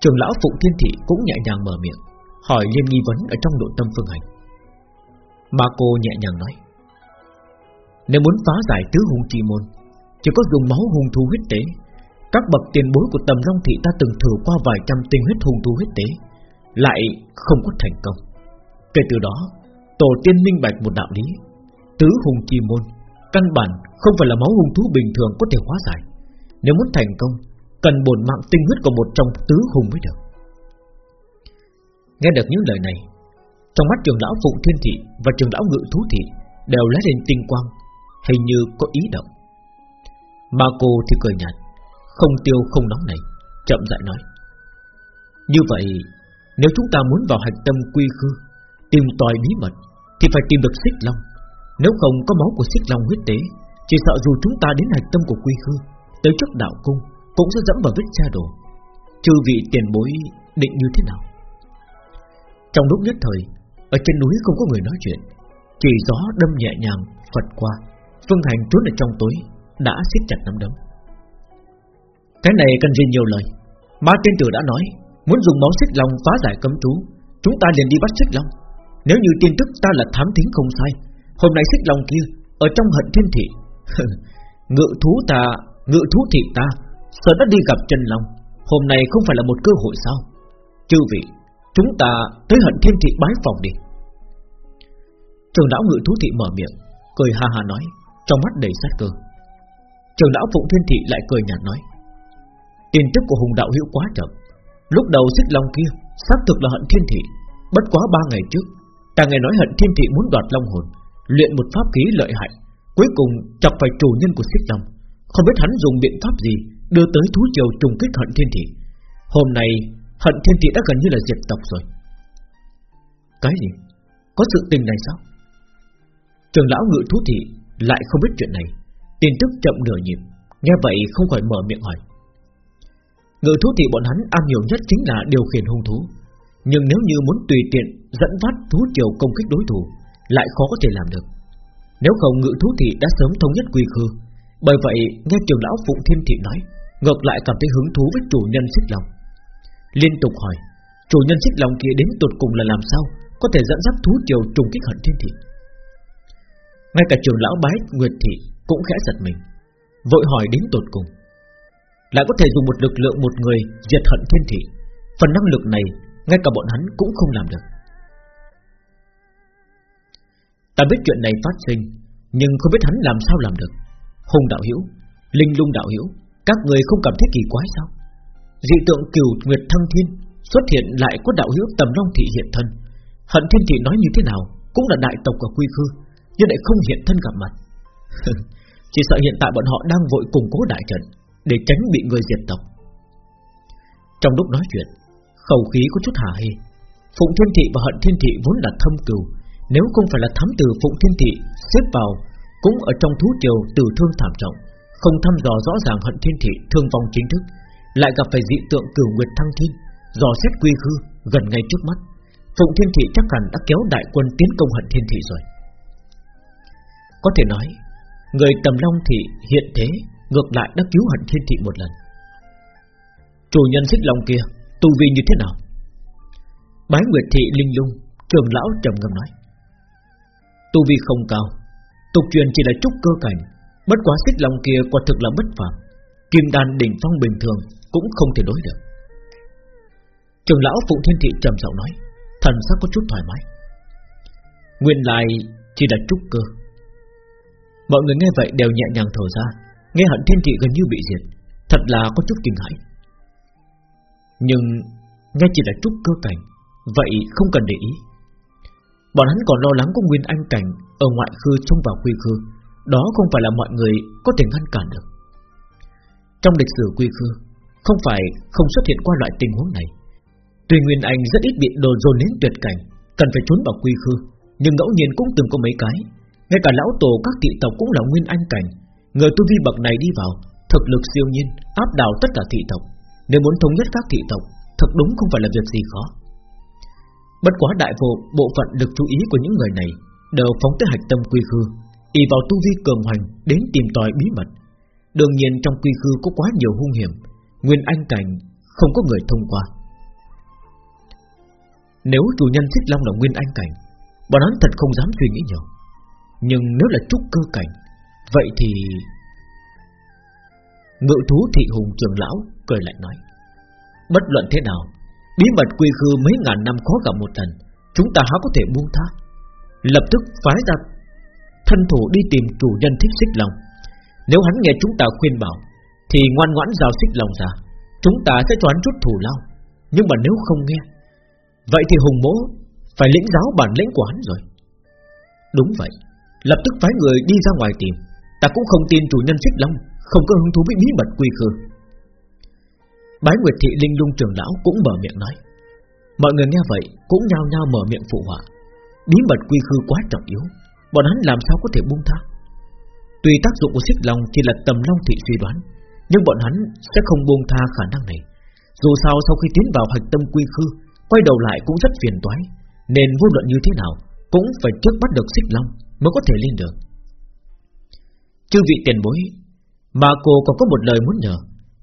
Trường lão Phụng Thiên Thị cũng nhẹ nhàng mở miệng, Hỏi liên nghi vấn ở trong nội tâm Phương Hành. Mà cô nhẹ nhàng nói, Nếu muốn phá giải tứ hung chi môn, chỉ có dùng máu hung thú huyết tế. Các bậc tiền bối của tầm long thị ta từng thử qua vài trăm tinh huyết hung thú huyết tế, Lại không có thành công. Kể từ đó, Tổ tiên minh bạch một đạo lý, Tứ hùng chi môn Căn bản không phải là máu hung thú bình thường có thể hóa giải. Nếu muốn thành công, Cần bổn mạng tinh huyết của một trong tứ hùng mới được. Nghe được những lời này, Trong mắt trường lão Phụng Thiên Thị Và trường lão Ngự Thú Thị Đều lóe lên tinh quang, Hình như có ý động. Mà cô thì cười nhạt, Không tiêu không nóng này, Chậm rãi nói. Như vậy, Nếu chúng ta muốn vào hạch tâm quy khư, Tìm tòi bí mật, Thì phải tìm được xích long. Nếu không có máu của xích long huyết tế chỉ sợ dù chúng ta đến hạch tâm của quy khư, Tới trước đạo cung Cũng sẽ dẫm vào vết cha đồ. Chư vị tiền bối định như thế nào? Trong lúc nhất thời, Ở trên núi không có người nói chuyện. Chỉ gió đâm nhẹ nhàng, Phật qua. Phương Hành trốn ở trong tối, Đã siết chặt nắm đấm. Cái này cần gì nhiều lời? Ma tiên tử đã nói, Muốn dùng máu xích long phá giải cấm chú, Chúng ta liền đi bắt xích long. Nếu như tin tức ta là thám thính không sai, Hôm nay xích long kia Ở trong hận thiên thị Ngự thú ta, Ngự thú thị ta Sợ đã đi gặp chân long? Hôm nay không phải là một cơ hội sao? Chư vị, Chúng ta tới hận thiên thị bái phòng đi. Trường lão ngự thú thị mở miệng, Cười ha ha nói, Trong mắt đầy sát cơ. Trường lão phụng thiên thị lại cười nhạt nói, Tin tức của hùng đạo hữu quá chậm. Lúc đầu xích long kia Xác thực là hận thiên thị, Bất quá ba ngày trước, Ta nghe nói hận thiên thị muốn đoạt long hồn, Luyện một pháp khí lợi hại Cuối cùng, chọc phải chủ nhân của xích long. Không biết hắn dùng biện pháp gì Đưa tới thú triều trùng kích hận thiên thị. Hôm nay, hận thiên thị đã gần như là diệt tộc rồi. Cái gì? Có sự tình này sao? Trường lão ngự thú thị Lại không biết chuyện này. Tin tức chậm nửa nhịp, Nghe vậy không khỏi mở miệng hỏi. Ngự thú thị bọn hắn am hiểu nhất chính là điều khiển hung thú. Nhưng nếu như muốn tùy tiện Dẫn phát thú triều công kích đối thủ, Lại khó có thể làm được. Nếu không ngự thú thị đã sớm thống nhất quy khư. Bởi vậy, nghe trường lão Phụng Thiên Thị nói, Ngược lại cảm thấy hứng thú với chủ nhân xích lòng Liên tục hỏi, Chủ nhân xích lòng kia đến tột cùng là làm sao? Có thể dẫn dắt thú triều trùng kích hận thiên thị. Ngay cả trường lão bái Nguyệt Thị Cũng khẽ giật mình, Vội hỏi đến tột cùng. Lại có thể dùng một lực lượng một người Diệt hận thiên thị, Phần năng lực này Ngay cả bọn hắn cũng không làm được. Ta biết chuyện này phát sinh, Nhưng không biết hắn làm sao làm được. Hùng đạo hiểu Linh lung đạo hiểu các người không cảm thấy kỳ quái sao? Dị tượng cửu nguyệt thăng thiên Xuất hiện lại có đạo hiểu tầm long thị hiện thân. Hận thiên thị nói như thế nào Cũng là đại tộc của quy khư, Nhưng lại không hiện thân gặp mặt. Chỉ sợ hiện tại bọn họ đang vội củng cố đại trận Để tránh bị người diệt tộc. Trong lúc nói chuyện, Khẩu khí có chút hả hê. Phụng Thiên Thị và Hận Thiên Thị vốn là thâm cừu nếu không phải là thám tử Phụng Thiên Thị, Xếp vào Cũng ở trong thú triều tử thương thảm trọng, không thăm dò rõ ràng hận thiên thị thương vong chính thức, Lại gặp phải dị tượng cửu nguyệt thăng thiên, Dò xét quy khư gần ngay trước mắt. Phụng thiên thị chắc hẳn đã kéo đại quân tiến công hận thiên thị rồi. Có thể nói, Người tầm long thị hiện thế Ngược lại đã cứu hận thiên thị một lần. Chủ nhân xích long kia Tu vi như thế nào? Bái nguyệt thị linh lung, Trường lão trầm ngâm nói. Tu vi không cao. Tục truyền chỉ là trúc cơ cảnh. Bất quá xích long kia quả thực là bất phàm. Kim đan đỉnh phong bình thường Cũng không thể đối được. Trường lão Phụ Thiên Thị trầm giọng nói, Thần sắc có chút thoải mái. Nguyên lai chỉ là trúc cơ. Mọi người nghe vậy đều nhẹ nhàng thở ra, Nghe hận thiên thị gần như bị diệt, Thật là có chút kinh hãi. Nhưng Nghe chỉ là trúc cơ cảnh, Vậy không cần để ý. Bọn hắn còn lo lắng có nguyên anh cảnh Ở ngoại khư trông vào quy khư. Đó không phải là mọi người có thể ngăn cản được. Trong lịch sử quy khư, Không phải không xuất hiện qua loại tình huống này. Tuy Nguyên Anh rất ít bị đồ dồn đến tuyệt cảnh, Cần phải trốn vào quy khư, Nhưng ngẫu nhiên cũng từng có mấy cái. Ngay cả lão tổ các thị tộc cũng là Nguyên Anh cảnh. Người tu vi bậc này đi vào, Thực lực siêu nhiên, áp đảo tất cả thị tộc. Nếu muốn thống nhất các thị tộc Thật đúng không phải là việc gì khó. Bất quá đại bộ bộ phận được chú ý của những người này Đều phóng tới hạch tâm quy khư y vào tu vi cường hoành đến tìm tòi bí mật. Đương nhiên trong quy khư có quá nhiều hung hiểm, nguyên anh cảnh không có người thông qua. Nếu chủ nhân thích long là nguyên anh cảnh, bọn hắn thật không dám suy nghĩ nhiều. Nhưng nếu là trúc cơ cảnh, vậy thì Ngự thú thị hùng trường lão cười lại nói Bất luận thế nào Bí mật quy khư mấy ngàn năm khó gặp một lần Chúng ta há có thể buông tha. Lập tức phái ra thân thủ đi tìm chủ nhân thích xích lòng. Nếu hắn nghe chúng ta khuyên bảo, thì ngoan ngoãn giao xích lòng ra, chúng ta sẽ cho hắn chút thủ lao. Nhưng mà nếu không nghe, vậy thì hùng mỗ Phải lĩnh giáo bản lĩnh của hắn rồi. Đúng vậy Lập tức phái người đi ra ngoài tìm. Ta cũng không tin chủ nhân xích long Không có hứng thú với bí mật quy khư. Bái Nguyệt Thị Linh Lung trưởng lão cũng mở miệng nói. Mọi người nghe vậy Cũng nhao nhao mở miệng phụ họa. Bí mật quy khư quá trọng yếu, Bọn hắn làm sao có thể buông tha? Tuy tác dụng của xích long chỉ là tầm long thị suy đoán, Nhưng bọn hắn sẽ không buông tha khả năng này. Dù sao sau khi tiến vào hạch tâm quy khư, Quay đầu lại cũng rất phiền toái, Nên vô luận như thế nào Cũng phải trước bắt được xích long Mới có thể lên được Chư vị tiền bối, Mà cô còn có một lời muốn nhờ.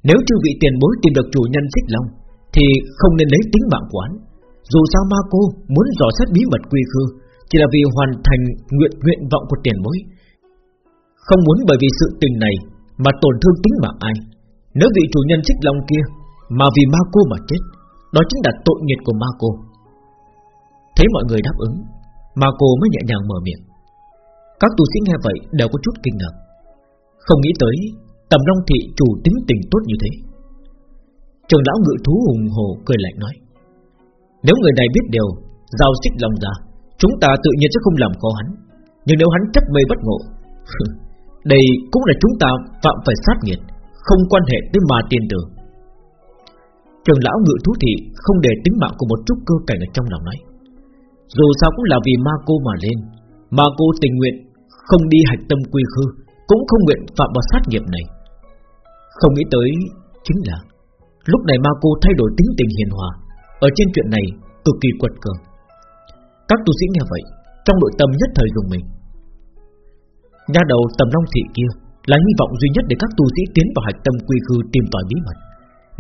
Nếu chư vị tiền bối tìm được chủ nhân xích long, Thì không nên lấy tính mạng của hắn. Dù sao ma cô muốn dò xét bí mật quy khư, Chỉ là vì hoàn thành nguyện nguyện vọng của tiền bối. Không muốn bởi vì sự tình này Mà tổn thương tính mạng ai. Nếu vị chủ nhân xích long kia Mà vì ma cô mà chết, Đó chính là tội nghiệp của ma cô. Thấy mọi người đáp ứng, Ma cô mới nhẹ nhàng mở miệng. Các tu sĩ nghe vậy đều có chút kinh ngạc. Không nghĩ tới Tầm Long Thị chủ tính tình tốt như thế. Trường lão ngự thú hùng hồ cười lạnh nói, Nếu người này biết điều, Giao xích lòng ra, Chúng ta tự nhiên sẽ không làm khó hắn. Nhưng nếu hắn chấp mê bất ngộ Đây cũng là chúng ta phạm phải sát nghiệt, Không quan hệ tới ma tiên tử. Trường lão ngự thú thị Không để tính mạng của một chút cơ cảnh ở trong lòng nói, Dù sao cũng là vì ma cô mà lên, Ma cô tình nguyện Không đi hạch tâm quy khư, Cũng không nguyện phạm vào sát nghiệp này. Không nghĩ tới Chính là Lúc này ma cô thay đổi tính tình hiền hòa. Ở trên chuyện này cực kỳ quật cường. Các tu sĩ nghe vậy, Trong nội tâm nhất thời dùng mình. Nhà đầu tầm long thị kia Là hy vọng duy nhất để các tu sĩ tiến vào hạch tâm quy khư tìm tòi bí mật.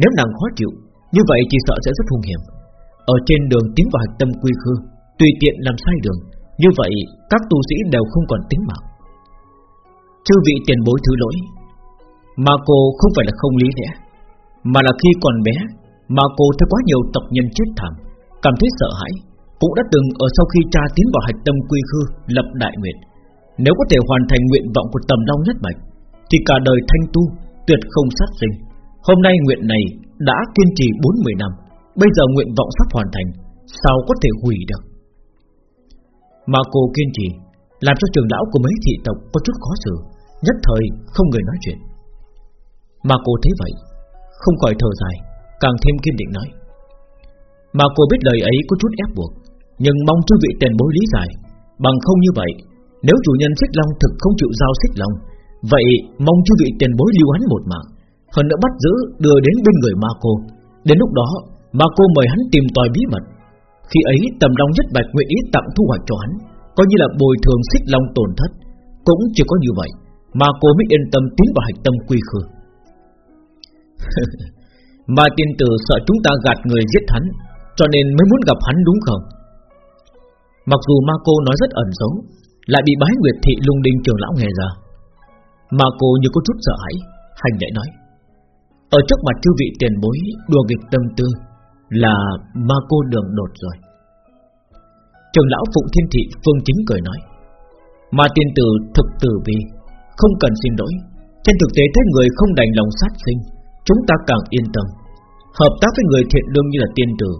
Nếu nàng khó chịu, Như vậy chỉ sợ sẽ rất hung hiểm. Ở trên đường tiến vào hạch tâm quy khư, Tùy tiện làm sai đường, Như vậy các tu sĩ đều không còn tính mạng. Chư vị tiền bối thứ lỗi mà cô không phải là không lý lẽ, Mà là khi còn bé, Mà cô thấy quá nhiều tộc nhân chết thảm, Cảm thấy sợ hãi, Cũng đã từng ở sau khi cha tiến vào hạch tâm quy khư, Lập đại nguyện Nếu có thể hoàn thành nguyện vọng của tầm long nhất mạch, Thì cả đời thanh tu Tuyệt không sát sinh. Hôm nay nguyện này đã kiên trì 40 năm, Bây giờ nguyện vọng sắp hoàn thành, Sao có thể hủy được? Mà cô kiên trì, Làm cho trường lão của mấy thị tộc có chút khó xử, Nhất thời không người nói chuyện. Mà cô thấy vậy, Không khỏi thở dài, Càng thêm kiên định nói. Mà cô biết lời ấy có chút ép buộc, Nhưng mong chư vị tiền bối lý giải. Bằng không như vậy, Nếu chủ nhân xích long thực không chịu giao xích long, Vậy mong chư vị tiền bối lưu hắn một mạng Hơn nữa bắt giữ, đưa đến bên người ma cô. Đến lúc đó, Ma cô mời hắn tìm tòi bí mật. Khi ấy, tầm long nhất bạch nguyện ý tặng thu hoạch cho hắn, Coi như là bồi thường xích long tổn thất. Cũng chỉ có như vậy Mà cô mới yên tâm tiến vào hạch tâm quy khư. Mà tiên tử sợ chúng ta gạt người giết hắn, Cho nên mới muốn gặp hắn đúng không? Mặc dù ma cô nói rất ẩn giấu, Lại bị bái nguyệt thị lung đinh trường lão nghe ra. Ma cô như có chút sợ hãi, Hành lễ nói, Ở trước mặt chư vị tiền bối Đùa nghịch tâm tư Là ma cô đường đột rồi. Trường lão Phụng Thiên Thị Phương Chính cười nói Mà tiên tử thực tử vi, Không cần xin lỗi, Trên thực tế thấy người không đành lòng sát sinh Chúng ta càng yên tâm. Hợp tác với người thiện lương như là tiên tử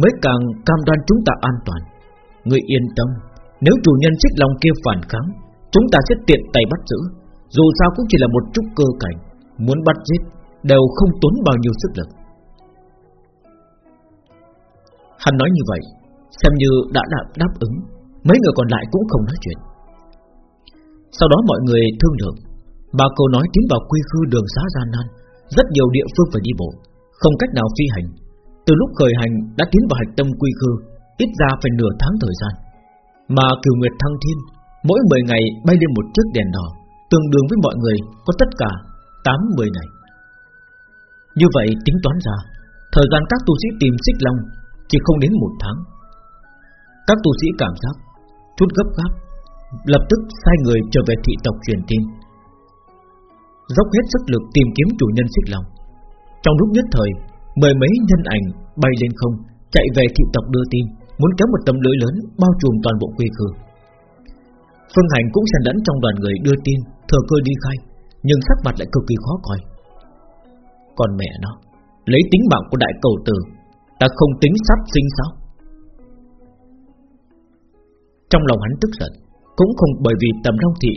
Mới càng cam đoan chúng ta an toàn. Người yên tâm Nếu chủ nhân xích lòng kia phản kháng Chúng ta sẽ tiện tay bắt giữ. Dù sao cũng chỉ là một chút cơ cảnh Muốn bắt giết Đều không tốn bao nhiêu sức lực. Hắn nói như vậy Xem như đã đáp, đáp ứng Mấy người còn lại cũng không nói chuyện. Sau đó mọi người thương lượng Bà cô nói tiến vào quy khư đường xá gian nan rất nhiều địa phương phải đi bộ, Không cách nào phi hành. Từ lúc khởi hành đã tiến vào hạch tâm quy khư, Ít ra phải nửa tháng thời gian. Mà cửu nguyệt thăng thiên, Mỗi 10 ngày bay lên một chiếc đèn đỏ, Tương đương với mọi người Có tất cả 8-10 ngày Như vậy tính toán ra, Thời gian các tu sĩ tìm xích long Chỉ không đến một tháng. Các tu sĩ cảm giác, Chút gấp gáp, Lập tức sai người trở về thị tộc truyền tin. Dốc hết sức lực tìm kiếm chủ nhân xích long. Trong lúc nhất thời, Mười mấy nhân ảnh bay lên không, Chạy về thị tộc đưa tin, Muốn kéo một tấm lưới lớn bao trùm toàn bộ quy khư. Phương Hành cũng xen lẫn trong đoàn người đưa tin, Thừa cơ đi khai, Nhưng sắc mặt lại cực kỳ khó coi. Còn mẹ nó, Lấy tính mạng của đại cầu tử, Ta không tính sắp sinh sao? Trong lòng hắn tức giận, Cũng không bởi vì tầm long thị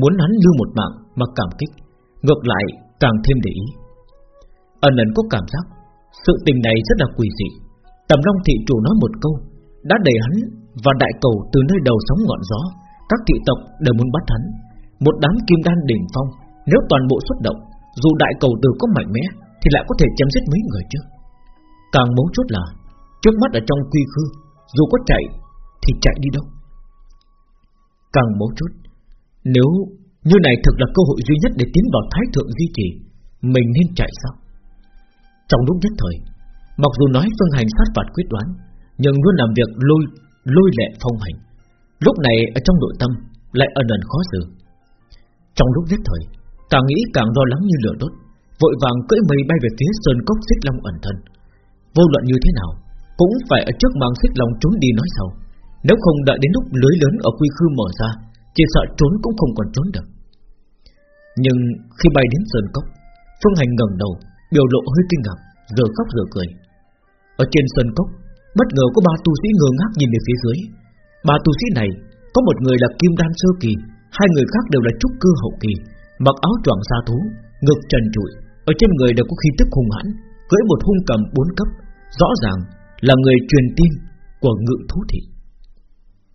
Muốn hắn lưu một mạng mà cảm kích. Ngược lại, càng thêm để ý. Ẩn ẩn có cảm giác, Sự tình này rất là quỷ dị. Tầm long thị chủ nói một câu, Đã đẩy hắn và đại cầu từ nơi đầu sóng ngọn gió, Các thị tộc đều muốn bắt hắn. Một đám kim đan đỉnh phong, Nếu toàn bộ xuất động, Dù đại cầu từ có mạnh mẽ, Thì lại có thể chém giết mấy người chứ. Càng mấu chốt là, Trước mắt ở trong quy khư, Dù có chạy, thì chạy đi đâu? Càng mấu chốt, Nếu như này thực là cơ hội duy nhất Để tiến vào thái thượng di trì. Mình nên chạy sao? Trong lúc nhất thời, Mặc dù nói phương hành sát phạt quyết đoán, Nhưng luôn làm việc lôi lôi lệ phong hành. Lúc này ở trong nội tâm Lại ẩn ẩn khó xử. Trong lúc nhất thời, Càng nghĩ càng lo lắng như lửa đốt, Vội vàng cưỡi mây bay về phía sơn cốc xích long ẩn thân. Vô luận như thế nào, Cũng phải ở trước mang xích long trốn đi nói sau. Nếu không đợi đến lúc lưới lớn ở quy khư mở ra chỉ sợ trốn cũng không còn trốn được. Nhưng khi bay đến sơn cốc, Phương Hành ngẩng đầu, Biểu lộ hơi kinh ngạc, Giờ khóc giờ cười. Ở trên sơn cốc, Bất ngờ có ba tu sĩ ngơ ngác nhìn về phía dưới. Ba tu sĩ này, Có một người là kim đan sơ kỳ, Hai người khác đều là trúc cơ hậu kỳ, Mặc áo choàng xa thú, Ngực trần trụi, Ở trên người đều có khí tức hung hãn, Cưỡi một hung cầm bốn cấp, Rõ ràng là người truyền tin của ngự thú thị.